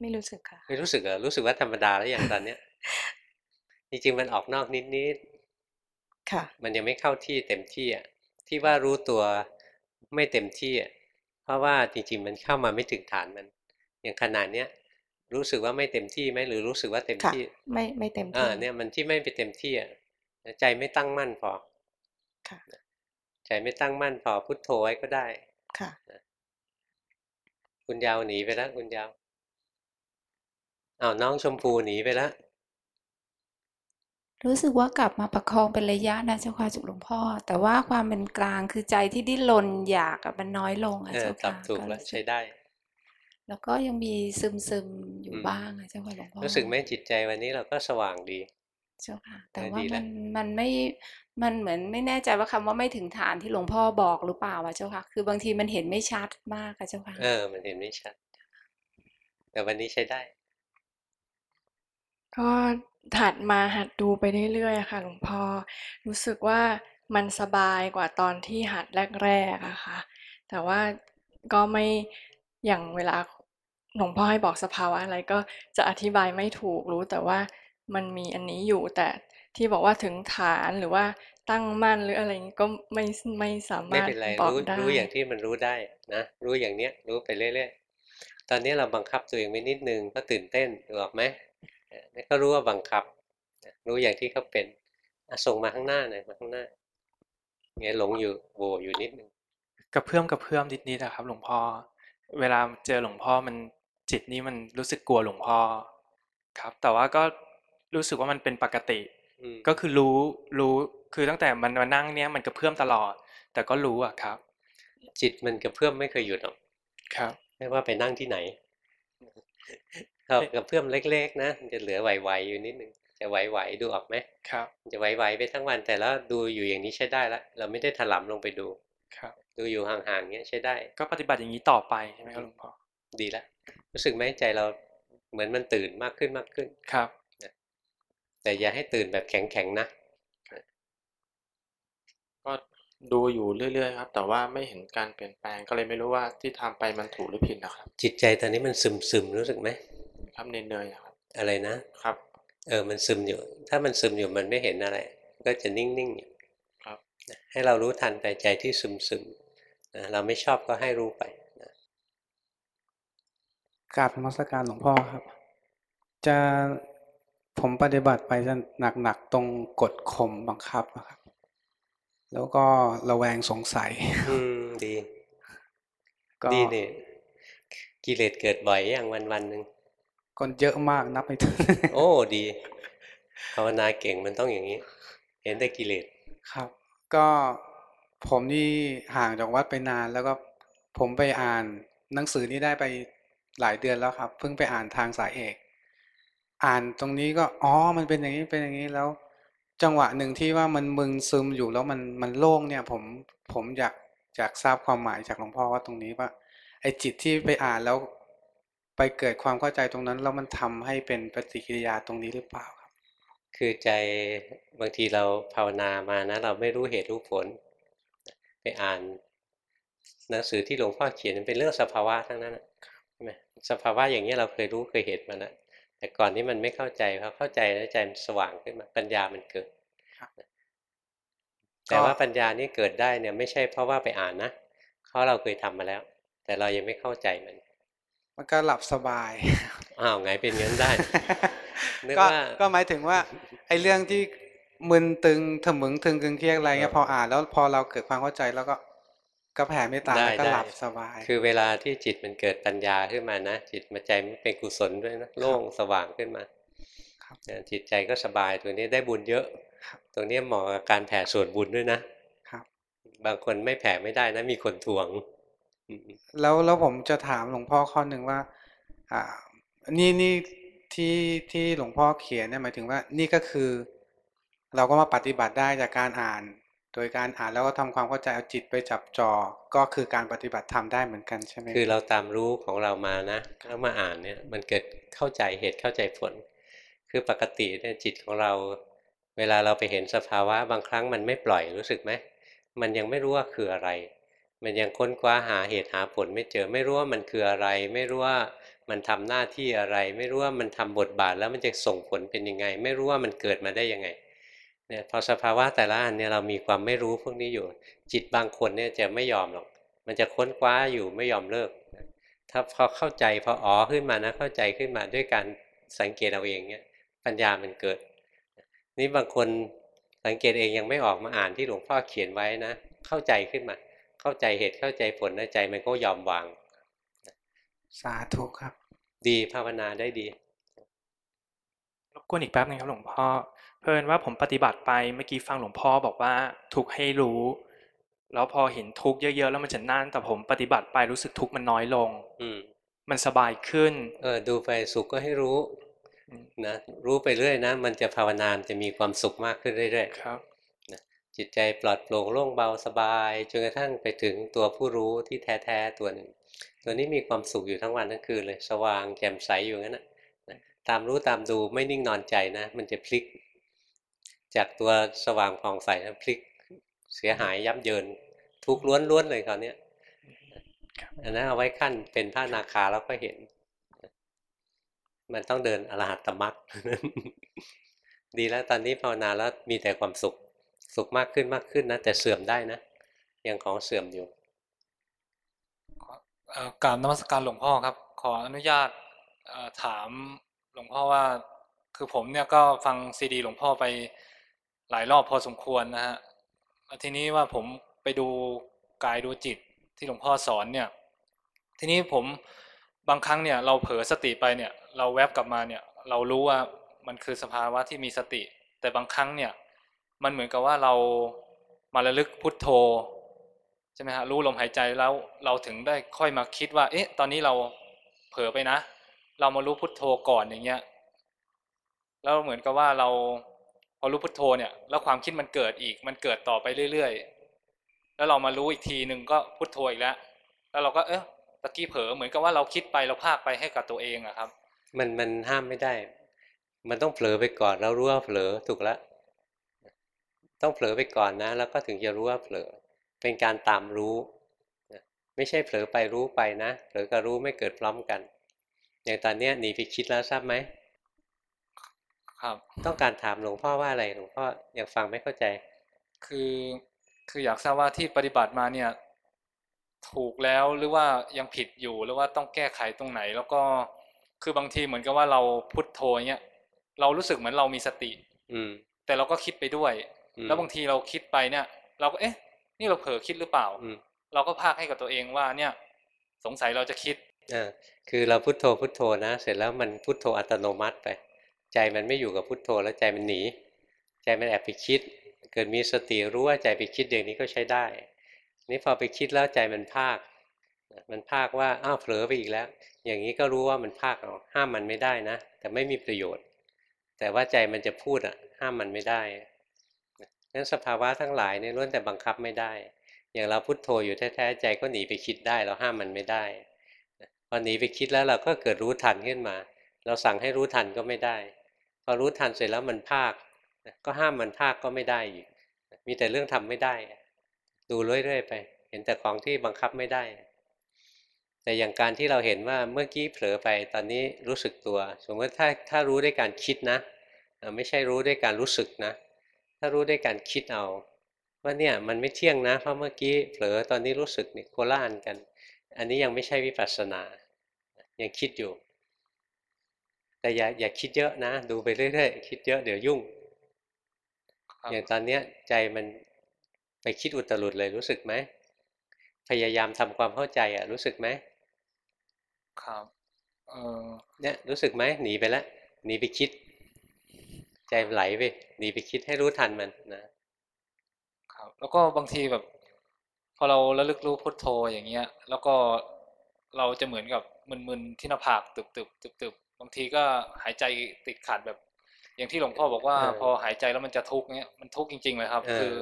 Speaker 10: ไม่รู้สึกค่ะ
Speaker 1: ไม่รู้สึกเหรอรู้สึกว่าธรรมดาแล้วอย่างตอนเนี้ยจริงๆมันออกนอกนิดนิด
Speaker 10: ค่ะ
Speaker 1: มันยังไม่เข้าที่เต็มที่อะที่ว่ารู้ตัว ไม่เต็มที่อะเพราะว่าจริงๆมันเข้ามาไม่ถึงฐานมัน อย่างขนาดเนี้ยรู้สึกว่าไม่เต็มที่ไหมหรือรู้สึกว่าเต็มที่
Speaker 10: ไม่ไม่เต็มที่
Speaker 1: อ่าเนี่ยมันที่ไม่ไปเต็มที่อะใจไม่ตั้งมั่นพอ
Speaker 10: ค่ะ
Speaker 1: ใจไม่ตั้งมั่นพอพุทโธไว้ก็ได้
Speaker 10: ค่ะ
Speaker 1: คุณยาวหนีไปแล้วคุณยาวอ้าวน้องชมพูหนีไปแล้ว
Speaker 11: รู้สึกว่ากลับมาประคองเป็นระยะนะเจ้าค่ะจุกหลวงพ่อ แต่ว่าความเป็นกลางคือใจที่ดิ้นรนอยากมันน้อยลงอะเจ้าค่ะ
Speaker 1: ถูกแล้วใช้ได้
Speaker 11: แล้วก็ยังมีซึมซึมอยู่บ้างอะเจ้าค่ะหลวงพ่อ
Speaker 1: รู้สึกไหมจิตใจวันนี้เราก็สว่างดี
Speaker 11: เจ้าค่ะ แต่ว่ามันมันไม่มันเหมือนไม่แน่ใจว่าคำว่าไม่ถึงฐานที่หลวงพ่อบอกหรือเปล่าวะเจ้าค่ะ คือบางทีมันเห็นไม่ชัดมากอะเจ้าค่ะ
Speaker 1: เออมันเห็นไม่ชัด แต่วันนี้ใช้ได้
Speaker 12: ก็ หัดมาหัดดูไปเรื่อยๆค่ะหลวงพ่อรู้สึกว่ามันสบายกว่าตอนที่หัดแรกๆอะค่ะ แต่ว่าก็ไม่อย่างเวลาหลวงพ่อให้บอกสภาวะอะไรก็จะอธิบายไม่ถูกรู้แต่ว่ามันมีอันนี้อยู่แต่ที่บอกว่าถึงฐานหรือว่าตั้งมั่นหรืออะไรนี้ก็ไม่ไม่สามารถ
Speaker 1: บอกได้รู้อย่างที่มันรู้ได้นะรู้อย่างเนี้ยรู้ไปเรื่อยๆตอนนี้เราบังคับตัวเองไว้นิดนึงก็ตื่นเต้นถูกไหม นี่ก็รู้ว่าบังคับ รู้อย่างที่เขาเป็นส่งมาข้างหน้าหน่อยมาข้างหน้าเงี้ยหลงอยู่โวอยู่นิดนึง
Speaker 13: กระเพื่อมกระเพื่อมนิดนิดนะครับ หลวงพ่อ เวลาเจอหลวงพ่อมันจิตนี้มันรู้สึกกลัวหลวงพ่อครับ แต่ว่าก็รู้สึกว่ามันเป็นปกติ ก็คือรู้รู้คือตั้งแต่มันมานั่งเนี้ยมันกระเพื่อมตลอด แต่ก็รู้อะครับ
Speaker 1: จิตมันกระเพื่อมไม่เคยหยุดหรอก
Speaker 13: ครับ
Speaker 1: ไม่ว่าไปนั่งที่ไหน ครับกระเพื่อมเล็กๆนะจะเหลือไหวๆอยู่นิดนึงจะไหวๆดูออกไหม
Speaker 13: ครับ
Speaker 1: จะไหวๆไปทั้งวันแต่แล้วดูอยู่อย่างนี้ใช้ได้แล้วเราไม่ได้ถลำลงไปดู
Speaker 13: ครับ
Speaker 1: ดูอยู่ห่างๆเนี้ยใช้ได้
Speaker 13: ก็ปฏิบัติอย่างนี้ต่อไปใช่ไหมครับหลวงพ่อ
Speaker 1: ดีแล้วรู้สึกไหมใจเราเหมือนมันตื่นมากขึ้นมากขึ้น
Speaker 13: ครับ
Speaker 1: แต่อย่าให้ตื่นแบบแข็งๆนะ
Speaker 2: ก็ดูอยู่เรื่อยๆครับ แต่ว่าไม่เห็นการเปลี่ยนแปลงก็เลยไม่รู้ว่าที่ทำไปมันถูกหรือผิดนะครับ
Speaker 1: จิตใจตอนนี้มันซึมๆรู้สึกไหม
Speaker 2: ครับเนยๆครับ
Speaker 1: อะไรนะ
Speaker 2: ครับ
Speaker 1: เออมันซึมอยู่ ถ้ามันซึมอยู่มันไม่เห็นอะไร ก็จะนิ่งๆอยู่
Speaker 2: ครับ
Speaker 1: ให้เรารู้ทันไปใจที่ซึมๆนะเราไม่ชอบก็ให้รู้ไปนะ
Speaker 14: กราบธรรมสการหลวงพ่อครับ จะผมปฏิบัติไปจะหนักๆตรงกดข่มบังคับนะครับ แล้วก็ระแวงสงสัย
Speaker 1: อืมดีดีนี่กิเลสเกิดบ่อยอย่างวันวันหนึ่ง
Speaker 14: ก็เยอะมากนับไม่ถ้ง
Speaker 1: โอ้ดีภาวนาเก่งมันต้องอย่างนี้ เห็นได้กิเลส
Speaker 14: ครับ ก็ผมนี่ห่างจากวัดไปนาน แล้วก็ผมไปอ่านหนังสือนี้ได้ไปหลายเดือนแล้วครับ เพิ่งไปอ่านทางสายเอก อ่านตรงนี้ก็อ๋อมันเป็นอย่างนี้เป็นอย่างนี้แล้ว จังหวะหนึ่งที่ว่ามันมึนซึมอยู่แล้วมันมันโล่งเนี่ย ผมผมอยากอยากทราบความหมายจากหลวงพ่อว่าตรงนี้ว่าไอ้จิตที่ไปอ่านแล้ว ไปเกิดความเข้าใจตรงนั้นแล้วมันทำให้เป็นปฏิกิริยาตรงนี้หรือเปล่าครับ
Speaker 1: คือใจบางทีเราภาวนามานะ เราไม่รู้เหตุรู้ผล ไปอ่านหนังสือที่หลวงพ่อเขียนเป็นเรื่องสภาวะทั้งนั้นใช่ไหมสภาวะอย่างนี้เราเคยรู้เคยเห็นมานะแต่ก่อนนี้มันไม่เข้าใจพอเข้าใจแล้วใจมันสว่างขึ้นมาปัญญามันเกิดแต่ว่าปัญญานี้เกิดได้เนี่ยไม่ใช่เพราะว่าไปอ่านนะเพราะเราเคยทำมาแล้ว แต่เรายังไม่เข้าใจมัน
Speaker 14: มันก็หลับสบาย
Speaker 1: อ้าวไงเป็นงั้นได้
Speaker 14: ก็ก็หมายถึงว่า ไอ้เรื่องที่มึนตึงถมึงตึงกึงเครียดอะไรเงี้ยพออ่านแล้วพอเราเกิดความเข้าใจแล้วก็ก็แผ่เมตตาแล้วก็หลับสบาย
Speaker 1: คือเวลาที่จิตมันเกิดปัญญาขึ้นมานะ จิตมันใจมันเป็นกุศลด้วยนะโล่งสว่างขึ้นมาจิตใจก็สบายตัวนี้ได้บุญเยอะตรงนี้เหมาะกับการแผ่ส่วนบุญด้วยนะ ครับ บางคนไม่แผ่ไม่ได้นะ มีคนทวง
Speaker 14: แล้วแล้วผมจะถามหลวงพ่อข้อหนึ่งว่า อ่า นี่นี่ที่ที่หลวงพ่อเขียนเนี่ยหมายถึงว่า นี่ก็คือ เราก็มาปฏิบัติได้จากการอ่าน โดยการอ่านแล้วก็ทำความเข้าใจเอาจิตไปจับจอก็คือการปฏิบัติทำได้เหมือนกันใช่ไหม
Speaker 1: คือเราตามรู้ของเรามานะแล้วมาอ่านเนี่ย มันเกิดเข้าใจเหตุเข้าใจผล คือปกติเนี่ยจิตของเรา เวลาเราไปเห็นสภาวะบางครั้งมันไม่ปล่อยรู้สึกไหมมันยังไม่รู้ว่าคืออะไร มันยังค้นคว้าหาเหตุหาผลไม่เจอไม่รู้ว่ามันคืออะไร ไม่รู้ว่ามันทำหน้าที่อะไร ไม่รู้ว่ามันทำบทบาทแล้วมันจะส่งผลเป็นยังไง ไม่รู้ว่ามันเกิดมาได้ยังไงเนี่ยพอสภาวะแต่ละอันเนี่ยเรามีความไม่รู้พวกนี้อยู่ จิตบางคนเนี่ยจะไม่ยอมหรอก มันจะค้นคว้าอยู่ไม่ยอมเลิก ถ้าพอเข้าใจพออ๋อขึ้นมานะเข้าใจขึ้นมาด้วยการสังเกตเอาเองเนี่ยปัญญามันเกิด นี่บางคนสังเกตเองยังไม่ออกมาอ่านที่หลวงพ่อเขียนไว้นะ เข้าใจขึ้นมา เข้าใจเหตุเข้าใจผลในใจมันก็ยอมวาง
Speaker 14: สาธุครับ
Speaker 1: ดีภาวนาได้ดี
Speaker 13: รบกวนอีกแป๊บนึงครับหลวงพ่อเพิ่นว่าผมปฏิบัติไปเมื่อกี้ฟังหลวงพ่อบอกว่าทุกให้รู้ แล้วพอเห็นทุกเยอะๆแล้วมันจะนั่นแต่ผมปฏิบัติไปรู้สึกทุกมันน้อยลง
Speaker 1: อืม
Speaker 13: มันสบายขึ้น
Speaker 1: เออดูไปสุขก็ให้รู้นะรู้ไปเรื่อยนะ มันจะภาวนาจะมีความสุขมากขึ้นเรื่อย
Speaker 13: ๆครับ
Speaker 1: นะ จิตใจปลอดโปร่งโล่งเบาสบายจนกระทั่งไปถึงตัวผู้รู้ที่แท้ๆตัวหนึ่ง ตัวนี้มีความสุขอยู่ทั้งวันทั้งคืนเลย สว่างแจ่มใสอยู่งั้นนะตามรู้ตามดูไม่นิ่งนอนใจนะ มันจะพลิก จากตัวสว่างผ่องใสนะพลิกเสียหายยับเยิน ทุกล้วนๆเลยคราวนี้อันนั้นเอาไว้ขั้นเป็นพระนาคาแล้วก็เห็น มันต้องเดินอรหัตตมรรคดีแล้วตอนนี้ภาวนาแล้วมีแต่ความสุข สุขมากขึ้นมากขึ้นนะแต่เสื่อมได้นะยังของเสื่อมอยู่
Speaker 15: กราบนมัสการหลวงพ่อครับ ขออนุญาตถามหลวงพ่อว่าคือผมเนี่ยก็ฟังซีดี หลวงพ่อไปหลายรอบพอสมควรนะฮะทีนี้ว่าผมไปดูกายดูจิตที่หลวงพ่อสอนเนี่ย ทีนี้ผมบางครั้งเนี่ยเราเผลอสติไปเนี่ย เราแวบกลับมาเนี่ย เรารู้ว่ามันคือสภาวะที่มีสติ แต่บางครั้งเนี่ย มันเหมือนกับว่าเรามาระลึกพุทโธใช่ไหมฮะรู้ลมหายใจแล้วเราถึงได้ค่อยมาคิดว่า เอ๊ะ ตอนนี้เราเผลอไปนะ เรามารู้พุทโธก่อนอย่างเงี้ยแล้วเหมือนกับว่าเราพอรู้พุทโธเนี่ย แล้วความคิดมันเกิดอีก มันเกิดต่อไปเรื่อยๆ แล้วเรามารู้อีกทีหนึ่งก็พุทโธอีกแล้ว แล้วเราก็เอ๊ะตะกี้เผลอเหมือนกับว่าเราคิดไปเราพากไปให้กับตัวเองอะครับ
Speaker 1: มันมันห้ามไม่ได้ มันต้องเผลอไปก่อนแล้วรู้ว่าเผลอถูกแล้ว ต้องเผลอไปก่อนนะ แล้วก็ถึงจะรู้ว่าเผลอ เป็นการตามรู้ ไม่ใช่เผลอไปรู้ไปนะเผลอกับรู้ไม่เกิดพร้อมกัน อย่างตอนนี้หนีไปคิดแล้วทราบไหม
Speaker 15: ครับ
Speaker 1: ต้องการถามหลวงพ่อว่าอะไรหลวงพ่อยังฟังไม่เข้าใจ
Speaker 15: คือคืออยากทราบว่าที่ปฏิบัติมาเนี่ย ถูกแล้วหรือว่ายังผิดอยู่หรือว่าต้องแก้ไขตรงไหน แล้วก็คือบางทีเหมือนกับว่าเราพุทโธเงี้ยเรารู้สึกเหมือนเรามีสติ
Speaker 1: อืม
Speaker 15: แต่เราก็คิดไปด้วย แล้วบางทีเราคิดไปเนี่ย เราก็เอ๊ะ นี่เราเผลอคิดหรือเปล่าเราก็พากให้กับตัวเองว่าเนี่ย สงสัยเราจะคิด
Speaker 1: อ่าคือเราพุโทโธพุโทโธนะเสร็จแล้วมันพุโทโธอัตโนมัติไป ใจมันไม่อยู่กับพุโทโธแล้วใจมันหนี ใจมันแอบไปคิด เกิดมีสติรู้ว่าใจไปคิดอย่างนี้ก็ใช้ได้ นี่พอไปคิดแล้วใจมันภาค มันภาคว่าอ้าวเผลอไปอีกแล้ว อย่างนี้ก็รู้ว่ามันภาคเอาห้ามมันไม่ได้นะ แต่ไม่มีประโยชน์ แต่ว่าใจมันจะพูดอะ ห้ามมันไม่ได้ นั้นสภาวะทั้งหลายเนี่ยล้วนแต่บังคับไม่ได้ อย่างเราพุโทโธอยู่แท้ๆใจก็หนีไปคิดได้เราห้ามมันไม่ได้พอหนีไปคิดแล้วเราก็เกิดรู้ทันขึ้นมา เราสั่งให้รู้ทันก็ไม่ได้ พอรู้ทันเสร็จแล้วมันภาค ก็ห้ามมันภาคก็ไม่ได้อีกมีแต่เรื่องทำไม่ได้ ดูเรื่อยๆไป เห็นแต่ของที่บังคับไม่ได้ แต่อย่างการที่เราเห็นว่าเมื่อกี้เผลอไปตอนนี้รู้สึกตัว สมมติถ้าถ้ารู้ด้วยการคิดนะ ไม่ใช่รู้ด้วยการรู้สึกนะ ถ้ารู้ด้วยการคิดเอา ว่าเนี่ยมันไม่เที่ยงนะ เพราะเมื่อกี้เผลอตอนนี้รู้สึกนี่โคล่านกัน อันนี้ยังไม่ใช่วิปัสสนา ยังคิดอยู่ แต่อย่าอย่าคิดเยอะนะ ดูไปเรื่อยๆคิดเยอะเดี๋ยวยุ่ง อย่างตอนเนี้ยใจมันไปคิดอุตรุดเลยรู้สึกไหมพยายามทำความเข้าใจอะ รู้สึกไหม
Speaker 15: ครับ เออ
Speaker 1: เนี่ยรู้สึกไหมหนีไปแล้วหนีไปคิด ใจไหลไปหนีไปคิดให้รู้ทันมันนะครับ
Speaker 15: แล้วก็บางทีแบบ พอเราระลึกรู้พุทโธอย่างเงี้ย แล้วก็เราจะเหมือนกับมึนๆที่หน้าผากตึบๆตึบๆบางทีก็หายใจติดขัดแบบ อย่างที่หลวงพ่อบอกว่า พอหายใจแล้วมันจะทุกข์เนี้ยมันทุกข์จริงๆเลยครับ คือ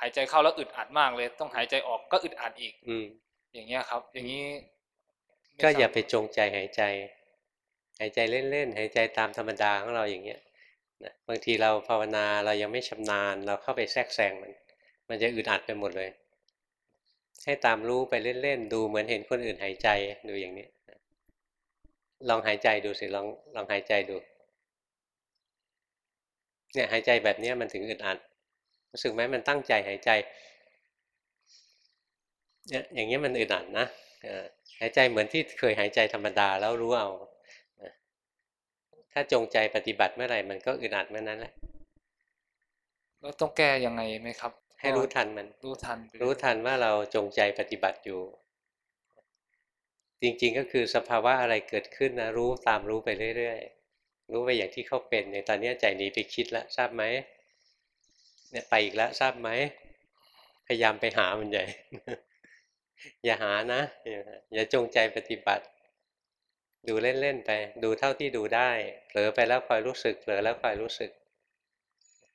Speaker 15: หายใจเข้าแล้วอึดอัดมากเลย ต้องหายใจออกก็อึดอัดอีก
Speaker 1: อืม
Speaker 15: อย่างเงี้ยครับ อย่างนี้
Speaker 1: ก็อย่าไปจงใจหายใจ หายใจเล่นๆหายใจตามธรรมดาของเราอย่างเงี้ย นะบางทีเราภาวนาเรายังไม่ชำนาญ เราเข้าไปแทรกแซงมัน มันจะอึดอัดไปหมดเลย ให้ตามรู้ไปเล่นๆดูเหมือนเห็นคนอื่นหายใจดูอย่างนี้ลองหายใจดูสิลองลองหายใจดู เนี่ยหายใจแบบนี้มันถึงอึดอัดรู้สึกไหมมันตั้งใจหายใจเนี่ยอย่างนี้มันอึดอัดนะหายใจเหมือนที่เคยหายใจธรรมดาแล้วรู้เอา ถ้าจงใจปฏิบัติเมื่อไหร่มันก็อึดอัดเมื่อนั้นแหละ
Speaker 15: แล้วต้องแก้ยังไงไหมครับ
Speaker 1: ให้รู้ทันมัน
Speaker 15: รู้ทัน
Speaker 1: รู้ทันว่าเราจงใจปฏิบัติอยู่ จริงๆก็คือสภาวะอะไรเกิดขึ้นนะรู้ตามรู้ไปเรื่อยๆ รู้ไปอย่างที่เขาเป็นในตอนนี้ใจหนีไปคิดแล้วทราบไหมเนี่ยไปอีกแล้วทราบไหมพยายามไปหามันใหญ่ อย่าหานะ อย่าจงใจปฏิบัติ ดูเล่นๆไป ดูเท่าที่ดูได้ เผลอไปแล้วคอยรู้สึก เผลอแล้วคอยรู้สึก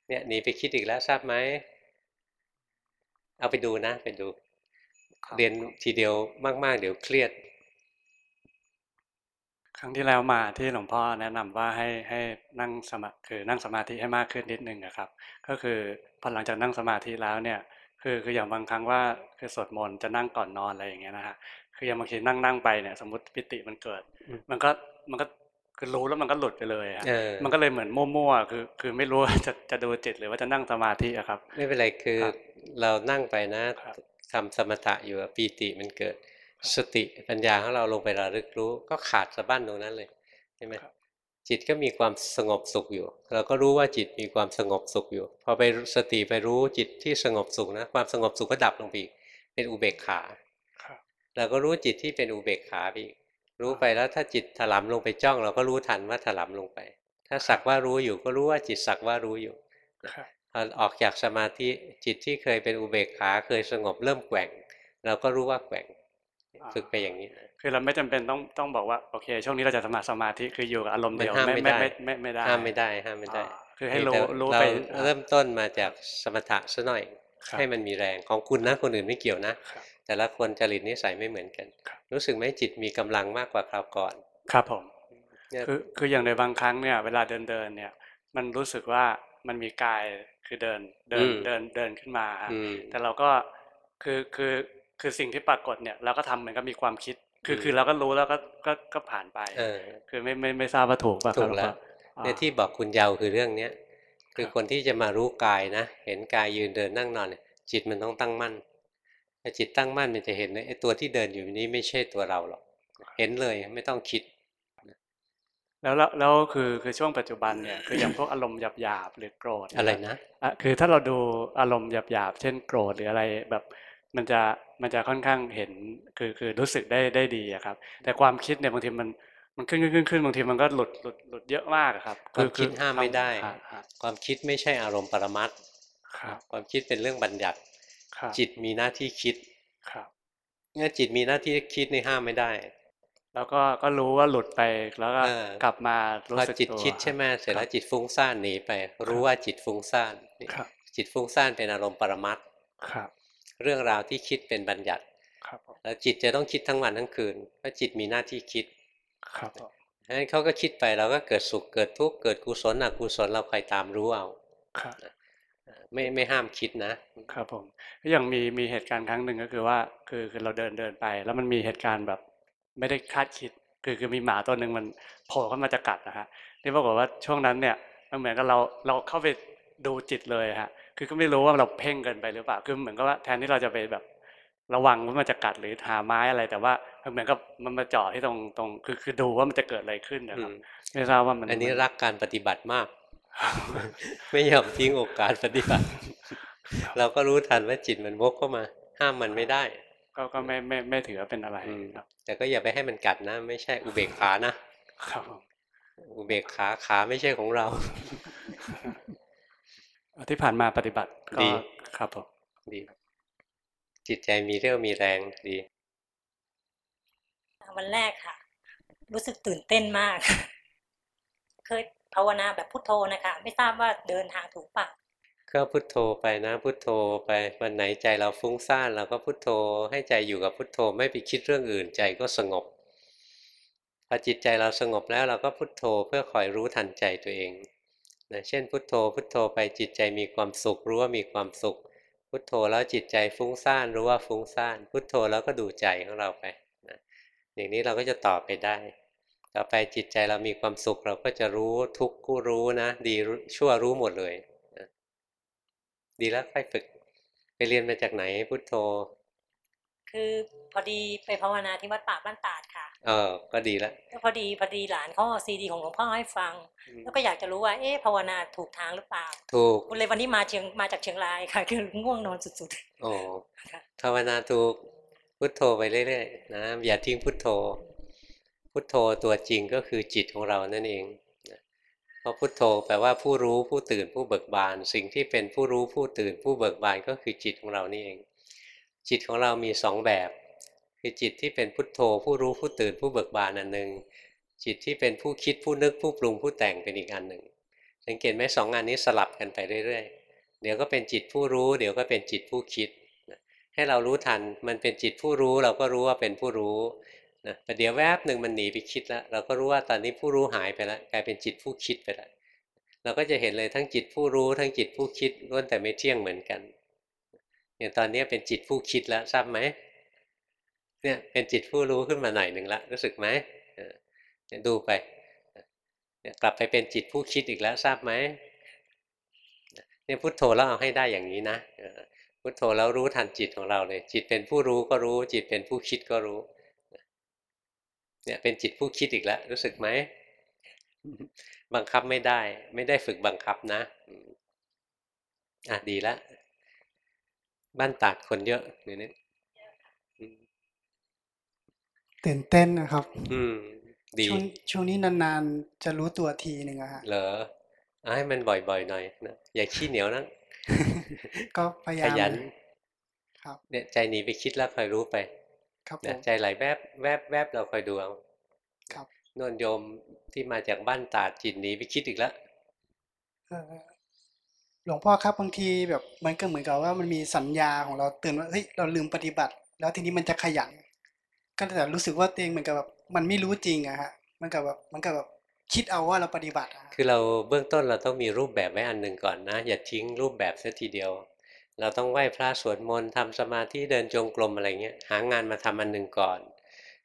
Speaker 1: เนี่ยหนีไปคิดอีกแล้วทราบไหม เอาไปดูนะ ไปดู เรียนทีเดียวมาก ๆ เดี๋ยวเครียด
Speaker 16: ครั้งที่แล้วมาที่หลวงพ่อแนะนำว่าให้ให้นั่งสมาคือนั่งสมาธิให้มากขึ้นนิดนึงนะครับ ก็คือพอหลังจากนั่งสมาธิแล้วเนี่ยคือคืออย่างบางครั้งว่าคือสวดมนต์จะนั่งก่อนนอนอะไรอย่างเงี้ยนะฮะ คืออย่างบางทีนั่งนั่งไปเนี่ย สมมติปิติมันเกิด มันก็มันก็คือรู้แล้วมันก็หลุดไปเลยฮะมันก็เลยเหมือนมั่วๆคือ คือไม่รู้ว่าจะจะดูจิตหรือว่าจะนั่งสมาธิอะครับ
Speaker 1: ไม่เป็นไรคือเรานั่งไปนะทำสมถะอยู่ปีติมันเกิด สติปัญญาของเราลงไประลึกรู้ ก็ขาดสะบั้นตรงนั้นเลยใช่ไหมจิตก็มีความสงบสุขอยู่ เราก็รู้ว่าจิตมีความสงบสุขอยู่ พอไปสติไปรู้จิตที่สงบสุขนะ ความสงบสุขก็ดับลงไปอีกเป็นอุเบกขา เราก็รู้จิตที่เป็นอุเบกขาไปอีกรู้ไปแล้วถ้าจิตถลำลงไปจ้อง เราก็รู้ทันว่าถลำลงไป ถ้าสักว่ารู้อยู่ก็รู้ว่าจิตสักว่ารู้อยู่พอออกจากสมาธิจิตที่เคยเป็นอุเบกขาเคยสงบเริ่มแกว่ง เราก็รู้ว่าแกว่งฝึกไปอย่างนี้
Speaker 16: คือเราไม่จำเป็นต้องต้องบอกว่าโอเค ช่วงนี้เราจะสมาสมาธิคืออยู่กับอารมณ์เดียว
Speaker 1: ห้าม
Speaker 16: ไม่
Speaker 1: ไม่
Speaker 16: ไม่
Speaker 1: ได้
Speaker 16: ไม่ไม่ไม่ได้
Speaker 1: ห้ามไม่ได้ห้ามไม่ได้
Speaker 16: คือให้รู้รู้
Speaker 1: เรา
Speaker 16: ไป
Speaker 1: เริ่มต้นมาจากสมถะซะหน่อย ให้มันมีแรงของคุณนะคนอื่นไม่เกี่ยวนะ แต่ละคนจริตนิสัยไม่เหมือนกัน รู้สึกไหมจิตมีกำลังมากกว่าคราวก่อน
Speaker 16: ครับผมคือคืออย่างในบางครั้งเนี่ย เวลาเดินเดินเนี่ย มันรู้สึกว่ามันมีกายคือเดินเดินเดินเดินขึ้นมาแต่เราก็คือคือคือสิ่งที่ปรากฏเนี่ยเราก็ทำเหมือนกับมีความคิด คือคือเราก็รู้แล้วก็ก็ก็ผ่านไปคือไม่ไม่ไม่ทราบว่าถูกป่ะ
Speaker 1: ถูกแล้วเนี่ยที่บอกคุณเยาว์คือเรื่องเนี้ยคือคนที่จะมารู้กายนะ เห็นกายยืนเดินนั่งนอนเนี่ยจิตมันต้องตั้งมั่น ถ้าจิตตั้งมั่นมันจะเห็นไอ้ตัวที่เดินอยู่นี้ไม่ใช่ตัวเราหรอก เห็นเลยไม่ต้องคิด
Speaker 16: แล้วแล้วแล้วคือคือช่วงปัจจุบันเนี่ยคืออย่างพวกอารมณ์หยาบๆหรือโกรธ
Speaker 1: อะไรนะ
Speaker 16: อะคือถ้าเราดูอารมณ์หยาบๆเช่นโกรธหรืออะไรแบบมันจะมันจะค่อนข้างเห็นคือคือรู้สึกได้ได้ดีอะครับ แต่ความคิดเนี่ยบางทีมันมันขึ้นขึ้นขึ้นขึ้นบางทีมันก็หลุดหลุดหลุดเยอะมากครับ
Speaker 1: ความคิดห้ามไม่ได้
Speaker 16: ครับ
Speaker 1: ความคิดไม่ใช่อารมณ์ปรมัตถ์
Speaker 16: ครับ
Speaker 1: ความคิดเป็นเรื่องบัญญัติ
Speaker 16: ครับ
Speaker 1: จิตมีหน้าที่คิด
Speaker 16: ครับ
Speaker 1: งั้นจิตมีหน้าที่คิดในห้ามไม่ได้
Speaker 16: แล้วก็ก็รู้ว่าหลุดไปแล้วก็
Speaker 1: เออก
Speaker 16: ลับมารู้
Speaker 1: พอ
Speaker 16: สึก
Speaker 1: จิต
Speaker 16: ตัว
Speaker 1: คิดใช่ไหมเสร็จแล้ว
Speaker 16: ครับ
Speaker 1: จิตฟุ้งซ่านหนีไป รู้ว่าจิตฟุ้งซ่านนี่
Speaker 16: ครับ
Speaker 1: จิตฟุ้งซ่านเป็นอารมณ์ปรมัตถ์
Speaker 16: ครับ
Speaker 1: เรื่องราวที่คิดเป็นบัญญัติ
Speaker 16: ครับผม
Speaker 1: แล้วจิตจะต้องคิดทั้งวันทั้งคืนเพราะจิตมีหน้าที่คิด
Speaker 16: ครับผม
Speaker 1: ฉะนั้นเขาก็คิดไปเราก็เกิดสุขเกิดทุกข์เกิดกุศลอกุศลเราคอยตามรู้เอา
Speaker 16: ครับ
Speaker 1: ไม่ไม่ห้ามคิดนะ
Speaker 16: ครับผมก็อย่างมีมีเหตุการณ์ครั้งหนึ่งก็คือว่า คือคือเราเดินเดินไป แล้วมันมีเหตุการณ์แบบ ไม่ได้คาดคิด คือคือมีหมาตัวหนึ่งมันโผล่เข้ามาจะกัดนะฮะนี่ปรากฏว่าช่วงนั้นเนี่ยมันเหมือนกับเราเราเข้าไปดูจิตเลยฮะคือก็ไม่รู้ว่าเราเพ่งเกินไปหรือเปล่าคือเหมือนกับว่าแทนที่เราจะไปแบบระวังว่ามันจะกัดหรือหาไม้อะไร แต่ว่าเหมือนกับมันมาเจาะที่ตรงตรงคือคือดูว่ามันจะเกิดอะไรขึ้นนะครับ
Speaker 1: อืม
Speaker 16: ไม่ทราบว่ามัน
Speaker 1: อันนี้รักการปฏิบัติมาก ไม่ยอมทิ้งโอกาสปฏิบัติ เราก็รู้ทันว่าจิตมันวกเข้ามา ห้ามมันไม่ได้
Speaker 16: ก็ก็ไม่ไม่ไม่ถือว่าเป็นอะไร
Speaker 1: อืม
Speaker 16: ครับ
Speaker 1: แต่ก็อย่าไปให้มันกัดนะ ไม่ใช่อุเบกขานะครับ
Speaker 16: ผม
Speaker 1: อุเบกขาขาไม่ใช่ของเรา
Speaker 16: ที่ผ่านมาปฏิบัติก็
Speaker 1: ดี
Speaker 16: ครับผม
Speaker 1: ดี จิตใจมีเรี่ยวมีแรงดี
Speaker 17: วันแรกค่ะ รู้สึกตื่นเต้นมาก เคย ภาวนาแบบพุทโธนะคะ ไม่ทราบว่าเดินทางถูกปะ
Speaker 1: ก็พุทโธไปนะพุทโธไปวันไหนใจเราฟุ้งซ่านเราก็พุทโธให้ใจอยู่กับพุทโธไม่ไปคิดเรื่องอื่นใจก็สงบพอจิตใจเราสงบแล้วเราก็พุทโธเพื่อคอยรู้ทันใจตัวเองนะเช่นพุทโธพุทโธไปจิตใจมีความสุขรู้ว่ามีความสุข พุทโธแล้วจิตใจฟุ้งซ่านรู้ว่าฟุ้งซ่าน พุทโธแล้วก็ดูใจของเราไปนะอย่างนี้เราก็จะต่อไปได้ ต่อไปจิตใจเรามีความสุขเราก็จะรู้ทุกข์ก็รู้นะ ดีรู้ชั่วรู้หมดเลยนะดีแล้วค่อยฝึก ไปเรียนมาจากไหนพุทโธ
Speaker 17: คือพอดีไปภาวนาที่วัดป่าบ้านตาดค่ะ
Speaker 1: เออ ก็ดีแล้ว
Speaker 17: แล้วพอดีพอดีหลานเขาเอาซีดีของหลวงพ่อให้ฟัง แล้วก็อยากจะรู้ว่า เอ๊ะภาวนาถูกทางหรือเปล่า
Speaker 1: ถูก
Speaker 17: เลยวันนี้มาเชียงมาจากเชียงรายค่ะ คือง่วงนอนสุด
Speaker 1: โอ้ภาวนาถูกพุทโธไปเรื่อยๆนะอย่าทิ้งพุทโธ พุทโธตัวจริงก็คือจิตของเรานั่นเองเพราะพุทโธแปลว่าผู้รู้ผู้ตื่นผู้เบิกบาน สิ่งที่เป็นผู้รู้ผู้ตื่นผู้เบิกบานก็คือจิตของเรานี่เอง จิตของเรามีสองแบบ คือจิตที่เป็นพุทโธ ผู้รู้ผู้ตื่นผู้เบิกบานอันหนึ่งจิตที่เป็นผู้คิดผู้นึกผู้ปรุงผู้แต่งเป็นอีกอันหนึ่งสังเกตไหมสองอันนี้สลับกันไปเรื่อยๆ เดี๋ยวก็เป็นจิตผู้รู้ เดี๋ยวก็เป็นจิตผู้คิด ให้เรารู้ทันมันเป็นจิตผู้รู้เราก็รู้ว่าเป็นผู้รู้ นะแต่เดี๋ยวแวบหนึ่งมันหนีไปคิดแล้วเราก็รู้ว่าตอนนี้ผู้รู้หายไปแล้วกลายเป็นจิตผู้คิดไปแล้วเราก็จะเห็นเลยทั้งจิตผู้รู้ทั้งจิตผู้คิดล้วนแต่ไม่เที่ยงเหมือนกันอย่างตอนนี้เป็นจิตผู้คิดแล้วทราบไหมเนี่ยเป็นจิตผู้รู้ขึ้นมาหน่อยหนึ่งละรู้สึกไหมเนี่ยดูไปกลับไปเป็นจิตผู้คิดอีกแล้วทราบไหมเนี่ยพุทโธแล้วเอาให้ได้อย่างนี้นะพุทโธแล้วรู้ทันจิตของเราเลย จิตเป็นผู้รู้ก็รู้ จิตเป็นผู้คิดก็รู้ เนี่ยเป็นจิตผู้คิดอีกแล้ว รู้สึกไหม บังคับไม่ได้ ไม่ได้ฝึกบังคับนะอืมอะดีแล้วบ้านตาดคนเยอะเดี๋ยวนี้อืม
Speaker 18: ตื่นเต้นนะครับ
Speaker 1: อืม ดี
Speaker 18: ช่วงช่วงนี้นานๆ จะรู้ตัวทีหนึ่งอะฮะ
Speaker 1: เหรอเอาให้มันบ่อยๆหน่อยนะอย่าขี้เหนียวนะ
Speaker 18: ก็พยายาม
Speaker 1: ขยัน
Speaker 18: ครับ
Speaker 1: เนี่ยใจหนีไปคิดแล้วคอยรู้ไป
Speaker 18: ครับผ
Speaker 1: เนี่ย
Speaker 18: ม
Speaker 1: ใจไหลแวบแวบแวบเราคอยดูเอา
Speaker 18: ครับ
Speaker 1: นวลโยมที่มาจากบ้านตาดจิตหนีไปคิดอีกแล้ว
Speaker 18: เอ่อหลวงพ่อครับบางทีแบบมันก็เหมือนกับว่ามันมีสัญญาของเราเตือนว่าเฮ้ยเราลืมปฏิบัติ แล้วทีนี้มันจะขยันก็แต่รู้สึกว่าตัวเองเหมือนกับแบบมันไม่รู้จริงอะฮะมันกับแบบมันกับแบบคิดเอาว่าเราปฏิบัติอะ
Speaker 1: คือเราเบื้องต้นเราต้องมีรูปแบบไว้อันหนึ่งก่อนนะ อย่าทิ้งรูปแบบเสียทีเดียว เราต้องไหว้พระสวดมนต์ทำสมาธิเดินจงกรมอะไรเงี้ยหางานมาทำอันหนึ่งก่อน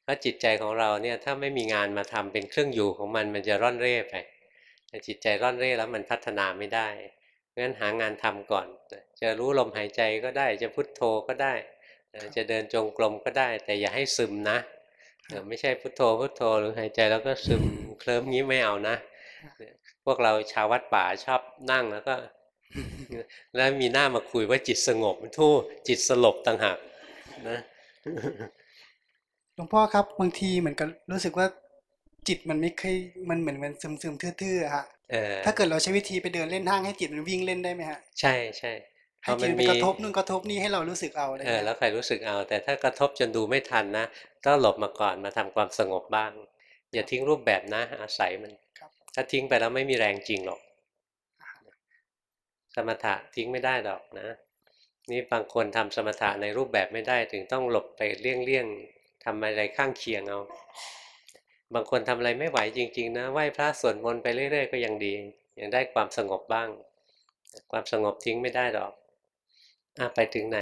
Speaker 1: เพราะจิตใจของเราเนี่ยถ้าไม่มีงานมาทำเป็นเครื่องอยู่ของมันมันจะร่อนเร่ไปแต่จิตใจร่อนเร่แล้วมันพัฒนาไม่ได้เพราะฉะนั้นหางานทำก่อน จะรู้ลมหายใจก็ได้ จะพุทโธก็ได้ จะเดินจงกรมก็ได้ แต่อย่าให้ซึมนะไม่ใช่พุทโธพุทโธหรือหายใจแล้วก็ซึมเคลิ้มงี้ไม่เอานะ พวกเราชาววัดป่าชอบนั่งแล้วก็ แล้วมีหน้ามาคุยว่าจิตสงบทู่จิตสลบต่างหากนะ
Speaker 18: หลวงพ่อครับบางทีเหมือนกับรู้สึกว่าจิตมันไม่เคยมันเหมือนมันซึมซึมๆทื่อๆอะฮะ
Speaker 1: เออ
Speaker 18: ถ้าเกิดเราใช้วิธีไปเดินเล่นห้างให้จิตมันวิ่งเล่นได้ไหมฮะ
Speaker 1: ใช่ใช่
Speaker 18: ให้จิตมันกระทบนู่นกระทบนี่ให้เรารู้สึกเอาเลย
Speaker 1: เออแล้วใครรู้สึกเอา แต่ถ้ากระทบจนดูไม่ทันนะก็หลบมาก่อนมาทำความสงบบ้าง อย่าทิ้งรูปแบบนะ อาศัยมันถ้าทิ้งไปแล้วไม่มีแรงจริงหรอกส มถะทิ้งไม่ได้หรอกนะ นี่บางคนทำสมถะในรูปแบบไม่ได้ถึงต้องหลบไปเลี่ยงๆทำอะไรข้างเคียงเอา บางคนทำอะไรไม่ไหวจริง ๆ นะไหว้พระสวดมนต์ไปเรื่อย ๆ ก็ยังดียังได้ความสงบบ้าง ความสงบทิ้งไม่ได้หรอกอะไปถึงไหน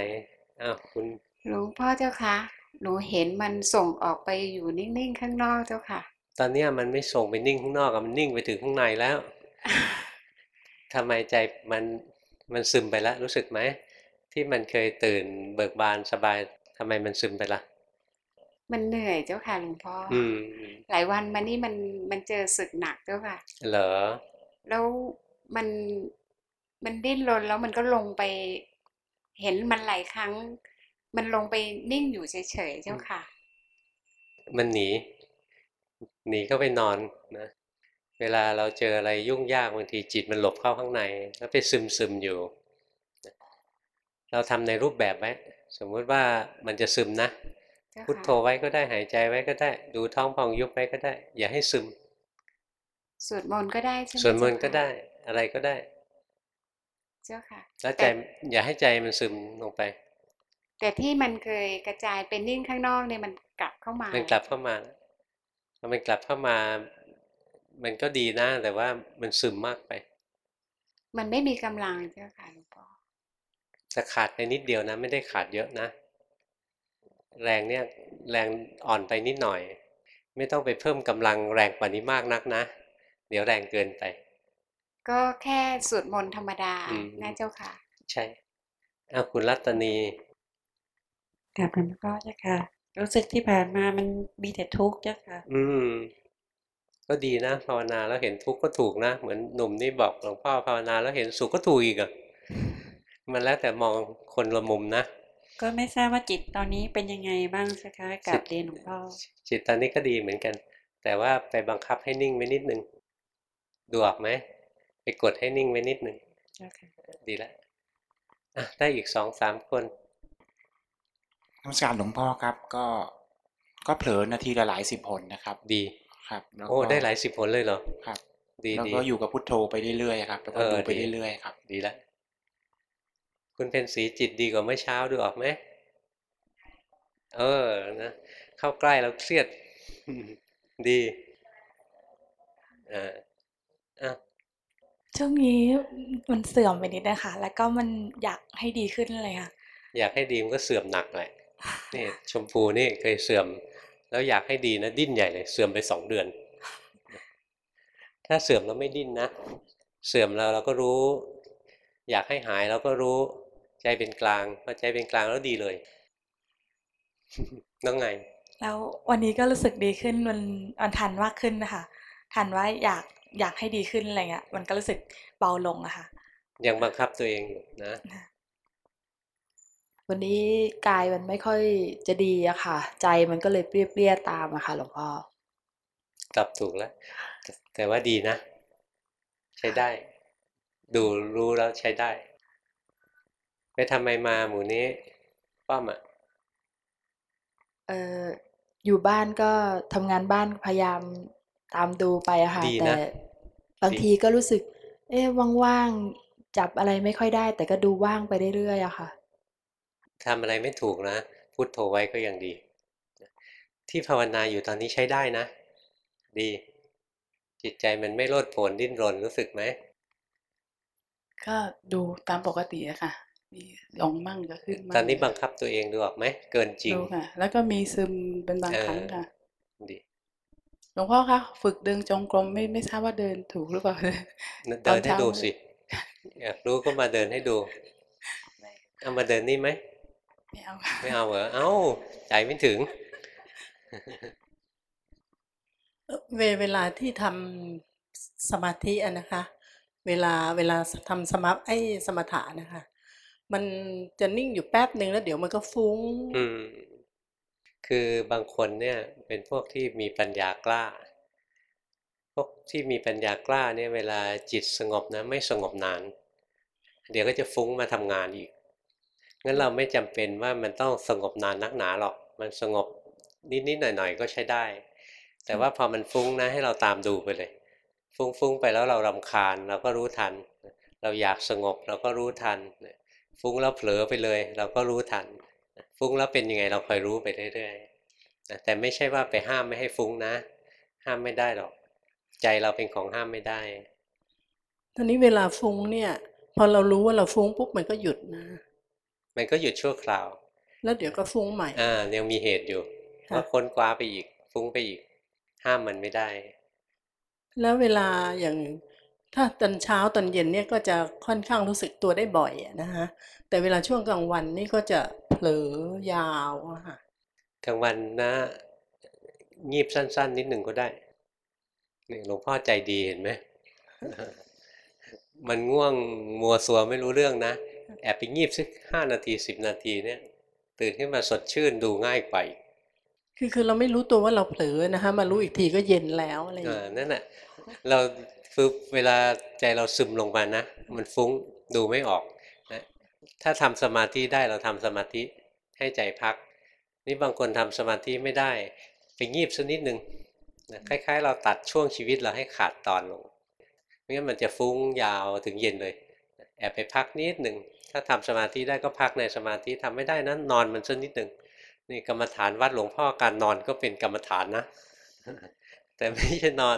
Speaker 1: อ้าวคุณ
Speaker 11: หลวงพ่อเจ้าคะหนูเห็นมันส่งออกไปอยู่นิ่งๆข้างนอกเจ้าค่ะ
Speaker 1: ตอนเนี้ยมันไม่ส่งไปนิ่งข้างนอกอะมันนิ่งไปถึงข้างในแล้ว ทำไมใจมันมันซึมไปแล้วรู้สึกไหมที่มันเคยตื่นเบิกบานสบายทำไมมันซึมไปละ
Speaker 11: มันเหนื่อยเจ้าค่ะหลวงพ่ออ
Speaker 1: อืม
Speaker 11: หลายวันมานี่มันมันเจอศึกหนักเจ้าค่ะ
Speaker 1: เหรอ
Speaker 11: แล้วมันมันดิ้นรนแล้วมันก็ลงไป เห็นมันหลายครั้ง มันลงไปนิ่งอยู่เฉยๆเจ้าค่ะ
Speaker 1: มันหนี หนีเข้าไปนอนนะ เวลาเราเจออะไรยุ่งยากบางทีจิตมันหลบเข้าข้างใน แล้วไปซึมซึมอยู่ เราทำในรูปแบบไว้สมมุติว่ามันจะซึมนะ
Speaker 11: เจ้าค่ะ
Speaker 1: พุทโธไว้ก็ได้หายใจไว้ก็ได้ ดูท้องพองยุบไว้ก็ได้ อย่าให้ซึม
Speaker 11: สวดมนต์ก็ได้ใช่ไหม
Speaker 1: ส่วนมนต์
Speaker 11: เจ้า
Speaker 1: ก็
Speaker 11: ค่ะ
Speaker 1: ได้ อะไรก็ได้
Speaker 11: เจ้าค่ะ
Speaker 1: แล้วใจ
Speaker 11: แต่
Speaker 1: อย่าให้ใจมันซึมลงไป
Speaker 11: แต่ที่มันเคยกระจายเป็นนิ่งข้างนอกเนี่ยมันกลับเข้ามา
Speaker 1: มันกลับเข้ามาพอมันกลับเข้ามา มันก็ดีนะ แต่ว่ามันซึมมากไป
Speaker 11: มันไม่มีกำลังเจ้าค่ะหลวงพ่อ
Speaker 1: จะขาดไปนิดเดียวนะ ไม่ได้ขาดเยอะนะ แรงเนี่ยแรงอ่อนไปนิดหน่อย ไม่ต้องไปเพิ่มกำลังแรงกว่านี้มากนักนะ เดี๋ยวแรงเกินไป
Speaker 11: ก็แค่สวดมนต์ธรรมดา
Speaker 1: อืม
Speaker 11: นะเจ้าค่ะ
Speaker 1: ใช่เอาคุณรัตนี
Speaker 19: กลับหลวงพ่อเจ้าค่ะ รู้สึกที่ผ่านมามันมีแต่ทุกข์เจ้าค่ะ
Speaker 1: อืม ก็ดีนะภาวนาแล้วเห็นทุกข์ก็ถูกนะ เหมือนหนุ่มนี่บอกหลวงพ่อภาวนาแล้วเห็นสุขก็ถูกอีกอะมันแล้วแต่มองคนละมุมนะ
Speaker 19: ก็ไม่ทราบว่าจิตตอนนี้เป็นยังไงบ้างสักคะกลับเรียนหลวงพ่อ
Speaker 1: จิตตอนนี้ก็ดีเหมือนกัน แต่ว่าไปบังคับให้นิ่งไว้นิดนึงดูออกไหมไปกดให้นิ่งไว้นิดนึง
Speaker 19: เจ้าค่ะ
Speaker 1: ดีแล้วอะได้อีกสองสามคน
Speaker 2: นมัสการหลวงพ่อครับ ก็ก็เผลอนาทีละหลายสิบผลนะครับ
Speaker 1: ดี
Speaker 2: ครับแล้ว
Speaker 1: โอ้
Speaker 2: ก็
Speaker 1: ได้หลายสิบผลเลยเหรอ
Speaker 2: ครับ
Speaker 1: ดี
Speaker 2: แล้ว
Speaker 1: ดี
Speaker 2: ก็อยู่กับพุทโธไปเรื่อยๆครับแล้วก็
Speaker 1: เออ
Speaker 2: ดูไป
Speaker 1: ดี
Speaker 2: เรื่อยๆครับ
Speaker 1: ดีแล้วคุณเป็นสีจิตดีกว่าเมื่อเช้าดูออกไหมเออนะเข้าใกล้แล้วเครียด ดีอ่าอะ
Speaker 20: ช่วงนี้มันเสื่อมไปนิดนะคะ แล้วก็มันอยากให้ดีขึ้นเลยค่ะ
Speaker 1: อยากให้ดีมันก็เสื่อมหนักแหละนี่ชมพูนี่เคยเสื่อม แล้วอยากให้ดีนะดิ้นใหญ่เลย เสื่อมไปสองเดือน ถ้าเสื่อมแล้วไม่ดิ้นนะ เสื่อมแล้วเราก็รู้ อยากให้หายเราก็รู้ใจเป็นกลางพอใจเป็นกลางแล้วดีเลยต้องไง
Speaker 20: แล้ววันนี้ก็รู้สึกดีขึ้นมันมันทันมากขึ้นนะคะทันว่าอยากอยากให้ดีขึ้นอะไรเงี้ยมันก็รู้สึกเบาลงอะค่ะ
Speaker 1: ยังบังคับตัวเองอยู่นะ
Speaker 21: วันนี้กายมันไม่ค่อยจะดีอะค่ะ ใจมันก็เลยเปรี้ยๆตามอะค่ะ หลวงพ่อ
Speaker 1: กลับถูกแล้ว แต่แต่ว่าดีนะ ใช้ได้ ดูรู้แล้วใช้ได้ ไปทำไมมาหมู่นี้ป้อมอะ
Speaker 21: เอออยู่บ้านก็ทำงานบ้านพยายามตามดูไปอะค่ะ
Speaker 1: ดี
Speaker 21: แต่
Speaker 1: นะ
Speaker 21: บางทีก็รู้สึก เอ๊ะว่างๆจับอะไรไม่ค่อยได้ แต่ก็ดูว่างไปเรื่อยๆอะค่ะ
Speaker 1: ทำอะไรไม่ถูกนะพุทโธไว้ก็ยังดี ที่ภาวนาอยู่ตอนนี้ใช้ได้นะ ดี จิตใจมันไม่โลดโผนดิ้นรนรู้สึกไหม
Speaker 5: ก็ดูตามปกติอะค่ะ มีลงมั่งก็ขึ้นมั่ง
Speaker 1: ตอนนี้บังคับตัวเองดูออกไหมเกินจริง
Speaker 5: ดูค่ะ แล้วก็มีซึมเป็นบาง
Speaker 1: เออ
Speaker 5: ครั้งค่ะ
Speaker 1: ดี
Speaker 5: หลวงพ่อคะฝึกเดินจงกรมไม่ไม่ทราบว่าเดินถูกหรือเปล่า
Speaker 1: เดินให้ดูสิอยากรู้ก็มาเดินให้ดูเอามาเดินนี่ไหม
Speaker 5: ไม่เอา
Speaker 1: ไม่เอาเหรอเอ้าใจไม่ถึง
Speaker 22: เวเวลาที่ทำสมาธิอะนะคะ เวลาเวลาทำสมาไอ้สมถะนะคะ มันจะนิ่งอยู่แป๊บหนึ่งแล้วเดี๋ยวมันก็ฟุ้ง
Speaker 1: อืมคือบางคนเนี่ยเป็นพวกที่มีปัญญากล้า พวกที่มีปัญญากล้าเนี่ยเวลาจิตสงบนะไม่สงบนาน เดี๋ยวก็จะฟุ้งมาทำงานอีก งั้นเราไม่จำเป็นว่ามันต้องสงบนานนักหนาหรอก มันสงบนิดๆหน่อยๆก็ใช้ได้ แต่ว่าพอมันฟุ้งนะให้เราตามดูไปเลย ฟุ้งๆไปแล้วเรารำคาญเราก็รู้ทัน เราอยากสงบเราก็รู้ทัน ฟุ้งแล้วเผลอไปเลย เราก็รู้ทัน ฟุ้งแล้วเป็นยังไงเราคอยรู้ไปเรื่อยๆแต่ไม่ใช่ว่าไปห้ามไม่ให้ฟุ้งนะ ห้ามไม่ได้หรอก ใจเราเป็นของห้ามไม่ได้
Speaker 22: ตอนนี้เวลาฟุ้งเนี่ย พอเรารู้ว่าเราฟุ้งปุ๊บมันก็หยุดนะ
Speaker 1: มันก็หยุดชั่วคราว
Speaker 22: แล้วเดี๋ยวก็ฟุ้งใหม่
Speaker 1: อ่ายังมีเหตุอยู่
Speaker 22: ค่ะ
Speaker 1: ก็ค้นคว้าไปอีก ฟุ้งไปอีก ห้ามมันไม่ได้
Speaker 22: แล้วเวลาอย่างถ้าตอนเช้าตอนเย็นเนี่ยก็จะค่อนข้างรู้สึกตัวได้บ่อยอะนะฮะแต่เวลาช่วงกลางวันนี่ก็จะเผลอยาวอะค่ะ
Speaker 1: กลางวันนะงีบสั้น ๆ นิดหนึ่งก็ได้นี่หลวงพ่อใจดีเห็นไหมมันง่วงมัวสัวไม่รู้เรื่องนะ แอบไปงีบสักห้านาทีสิบนาทีเนี่ย ตื่นขึ้นมาสดชื่นดูง่ายกว่าอีก
Speaker 22: คือคือเราไม่รู้ตัวว่าเราเผลอนะคะมารู้อีกทีก็เย็นแล้วอะไรอย่าง
Speaker 1: เอ
Speaker 22: เงี้
Speaker 1: อยนั่นแหละเราคือเวลาใจเราซึมลงมานะ มันฟุ้งดูไม่ออกนะถ้าทำสมาธิได้เราทำสมาธิให้ใจพัก นี่บางคนทำสมาธิไม่ได้ ไปงีบสักนิดหนึ่งนะคล้าย ๆ เราตัดช่วงชีวิตเราให้ขาดตอนลงไม่งั้นมันจะฟุ้งยาวถึงเย็นเลย แอบไปพักนิดหนึ่ง ถ้าทำสมาธิได้ก็พักในสมาธิทำไม่ได้นะนอนมันสักนิดหนึ่งนี่กรรมฐานวัดหลวงพ่อการนอนก็เป็นกรรมฐานนะ แต่ไม่ใช่นอน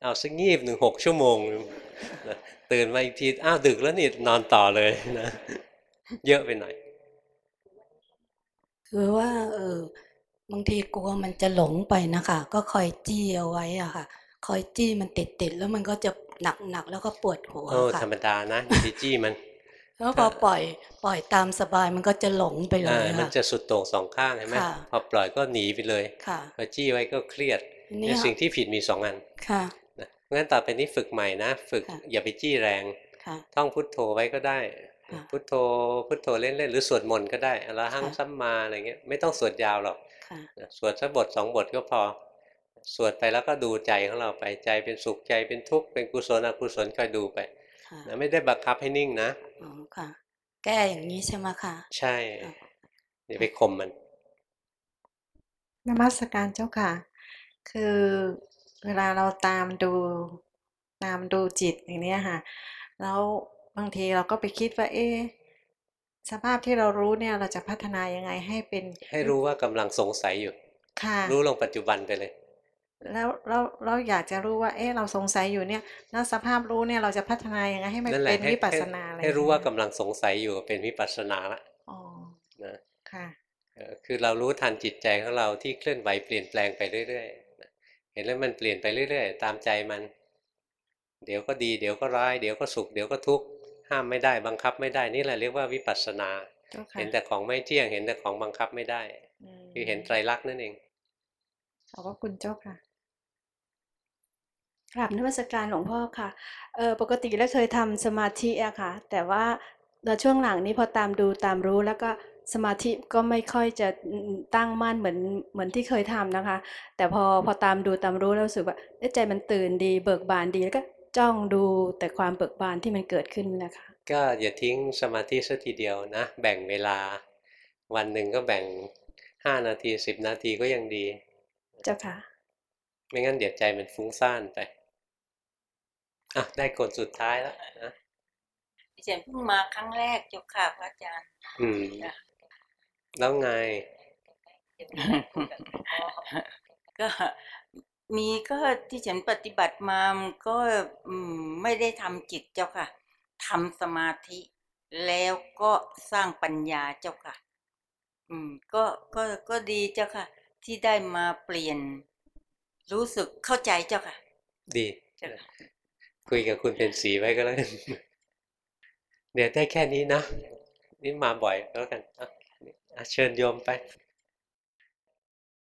Speaker 1: เอาสักงีบหนึ่งหกชั่วโมงนะตื่นมาอีกทีอ้าวดึกแล้วนี่นอนต่อเลยนะ เยอะไปหน่อย
Speaker 23: คือว่าเออบางทีกลัวมันจะหลงไปนะคะ ก็คอยจี้เอาไว้อะค่ะ คอยจี้มันติดติดๆแล้วมันก็จะหนักหนักๆแล้วก็ปวดหัว
Speaker 1: โอ้
Speaker 23: ค่ะ
Speaker 1: ธรรมดานะอย่าไปจี้มัน
Speaker 23: แล้วพอปล่อยปล่อยตามสบายมันก็จะหลงไปเล
Speaker 1: อ่ายมัน
Speaker 23: ค่ะ
Speaker 1: จะสุดโต่งสองข้างเห็นไหม
Speaker 23: ค่ะ
Speaker 1: พอปล่อยก็หนีไปเลย
Speaker 23: ค่ะ
Speaker 1: พอจี้ไว้ก็เครียด
Speaker 23: ทีนี้
Speaker 1: เนี่ยสิ่งที่ผิดมีสองอัน
Speaker 23: ค่ะ
Speaker 1: นะงั้นต่อไปนี้ฝึกใหม่นะ ฝึก
Speaker 23: ค่ะ
Speaker 1: อย่าไปจี้แรง
Speaker 23: ค่ะ
Speaker 1: ท่องพุทโธไว้ก็ได้
Speaker 23: ค่ะ
Speaker 1: พุทโธพุทโธเล่นๆหรือสวดมนต์ก็ได้อรหัง
Speaker 23: ค่ะ
Speaker 1: สัมมาอะไรเงี้ยไม่ต้องสวดยาวหรอก
Speaker 23: ค่ะ
Speaker 1: นะสวดสักบทสองบทก็พอ สวดไปแล้วก็ดูใจของเราไปใจเป็นสุขใจเป็นทุกข์เป็นกุศลอกุศลคอยดูไป
Speaker 23: ค่ะ
Speaker 1: นะไม่ได้บังคับให้นิ่งนะ
Speaker 23: อ๋อค่ะ แก้อย่างนี้ใช่ไหมคะ
Speaker 1: ใช่อย่าไปข่มมัน
Speaker 24: นมัสการเจ้าค่ะ คือเวลาเราตามดูตามดูจิตอย่างเนี้ยค่ะ แล้วบางทีเราก็ไปคิดว่า เอ๊ะสภาพที่เรารู้เนี่ยเราจะพัฒนายังไงให้เป็น
Speaker 1: ให้รู้ว่ากำลังสงสัยอยู่
Speaker 24: ค่ะ
Speaker 1: รู้ลงปัจจุบันไปเลย
Speaker 24: แล้วเราเราอยากจะรู้ว่า เอ๊ะเราสงสัยอยู่เนี่ยแล้วสภาพรู้เนี่ยเราจะพัฒนายังไงให้มัน
Speaker 1: นั่นแหละ
Speaker 24: เป็น
Speaker 1: ให้
Speaker 24: วิปัส
Speaker 1: ให้
Speaker 24: สนาอะไร
Speaker 1: ให้รู้ว่า
Speaker 24: อย่ง
Speaker 1: กำ
Speaker 24: เงี้ย
Speaker 1: ลังสงสัยอยู่เป็นวิปัสสนาละ
Speaker 24: อ๋อ
Speaker 1: นะ
Speaker 24: ค่ะ
Speaker 1: เอ่อคือเรารู้ทันจิตใจของเราที่เคลื่อนไหวเปลี่ยนแปลงไปเรื่อยๆนะเห็นแล้วมันเปลี่ยนไปเรื่อยๆ ตามใจมัน เดี๋ยวก็ดีเดี๋ยวก็ร้ายเดี๋ยวก็สุขเดี๋ยวก็ทุกข์ห้ามไม่ได้บังคับไม่ได้นี่แหละเรียกว่าวิปัสสนา
Speaker 24: เจ้าค่ะ
Speaker 1: เห็นแต่ของไม่เที่ยงเห็นแต่ของบังคับไม่ได้ คือเห็นไตรลักษณ์นั่นเอง
Speaker 24: ขอบพระคุณเจ้าค่ะ
Speaker 25: กราบนมัสการหลวงพ่อค่ะเออปกติแล้วเคยทำสมาธิอะค่ะ แต่ว่าในช่วงหลังนี้พอตามดูตามรู้แล้วก็สมาธิก็ไม่ค่อยจะตั้งมั่นเหมือนเหมือนที่เคยทำนะคะ แต่พอพอตามดูตามรู้แล้วรู้สึกว่าเอ๊ะใจมันตื่นดีเบิกบานดีแล้วก็จ้องดูแต่ความเบิกบานที่มันเกิดขึ้นนะคะ
Speaker 1: ก็อย่าทิ้งสมาธิสักทีเดียวนะ แบ่งเวลา วันหนึ่งก็แบ่งห้านาทีสิบนาทีก็ยังดี
Speaker 25: เจ้าค่ะ
Speaker 1: ไม่งั้นเดี๋ยวใจมันฟุ้งซ่านไป อะได้คนสุดท้ายแล้วนะ
Speaker 26: ดิฉันเพิ่งมาครั้งแรกเจ้าค่ะพระอาจารย์
Speaker 1: อืมแล้วไง
Speaker 26: ก็มีก็ที่ฉันปฏิบัติมามันก็อืมไม่ได้ทำจิตเจ้าค่ะทำสมาธิ แล้วก็สร้างปัญญาเจ้าค่ะ อืม ก็ก็ก็ดีเจ้าค่ะ ที่ได้มาเปลี่ยนรู้สึกเข้าใจเจ้าค่ะ
Speaker 1: ดี
Speaker 26: เจ้า คุ
Speaker 1: ยกับคุณเป็นสีไว้ก็แล้วกันเดี๋ยวได้แค่นี้นะ นี่มาบ่อยแล้วกันอะเชิญโยมไป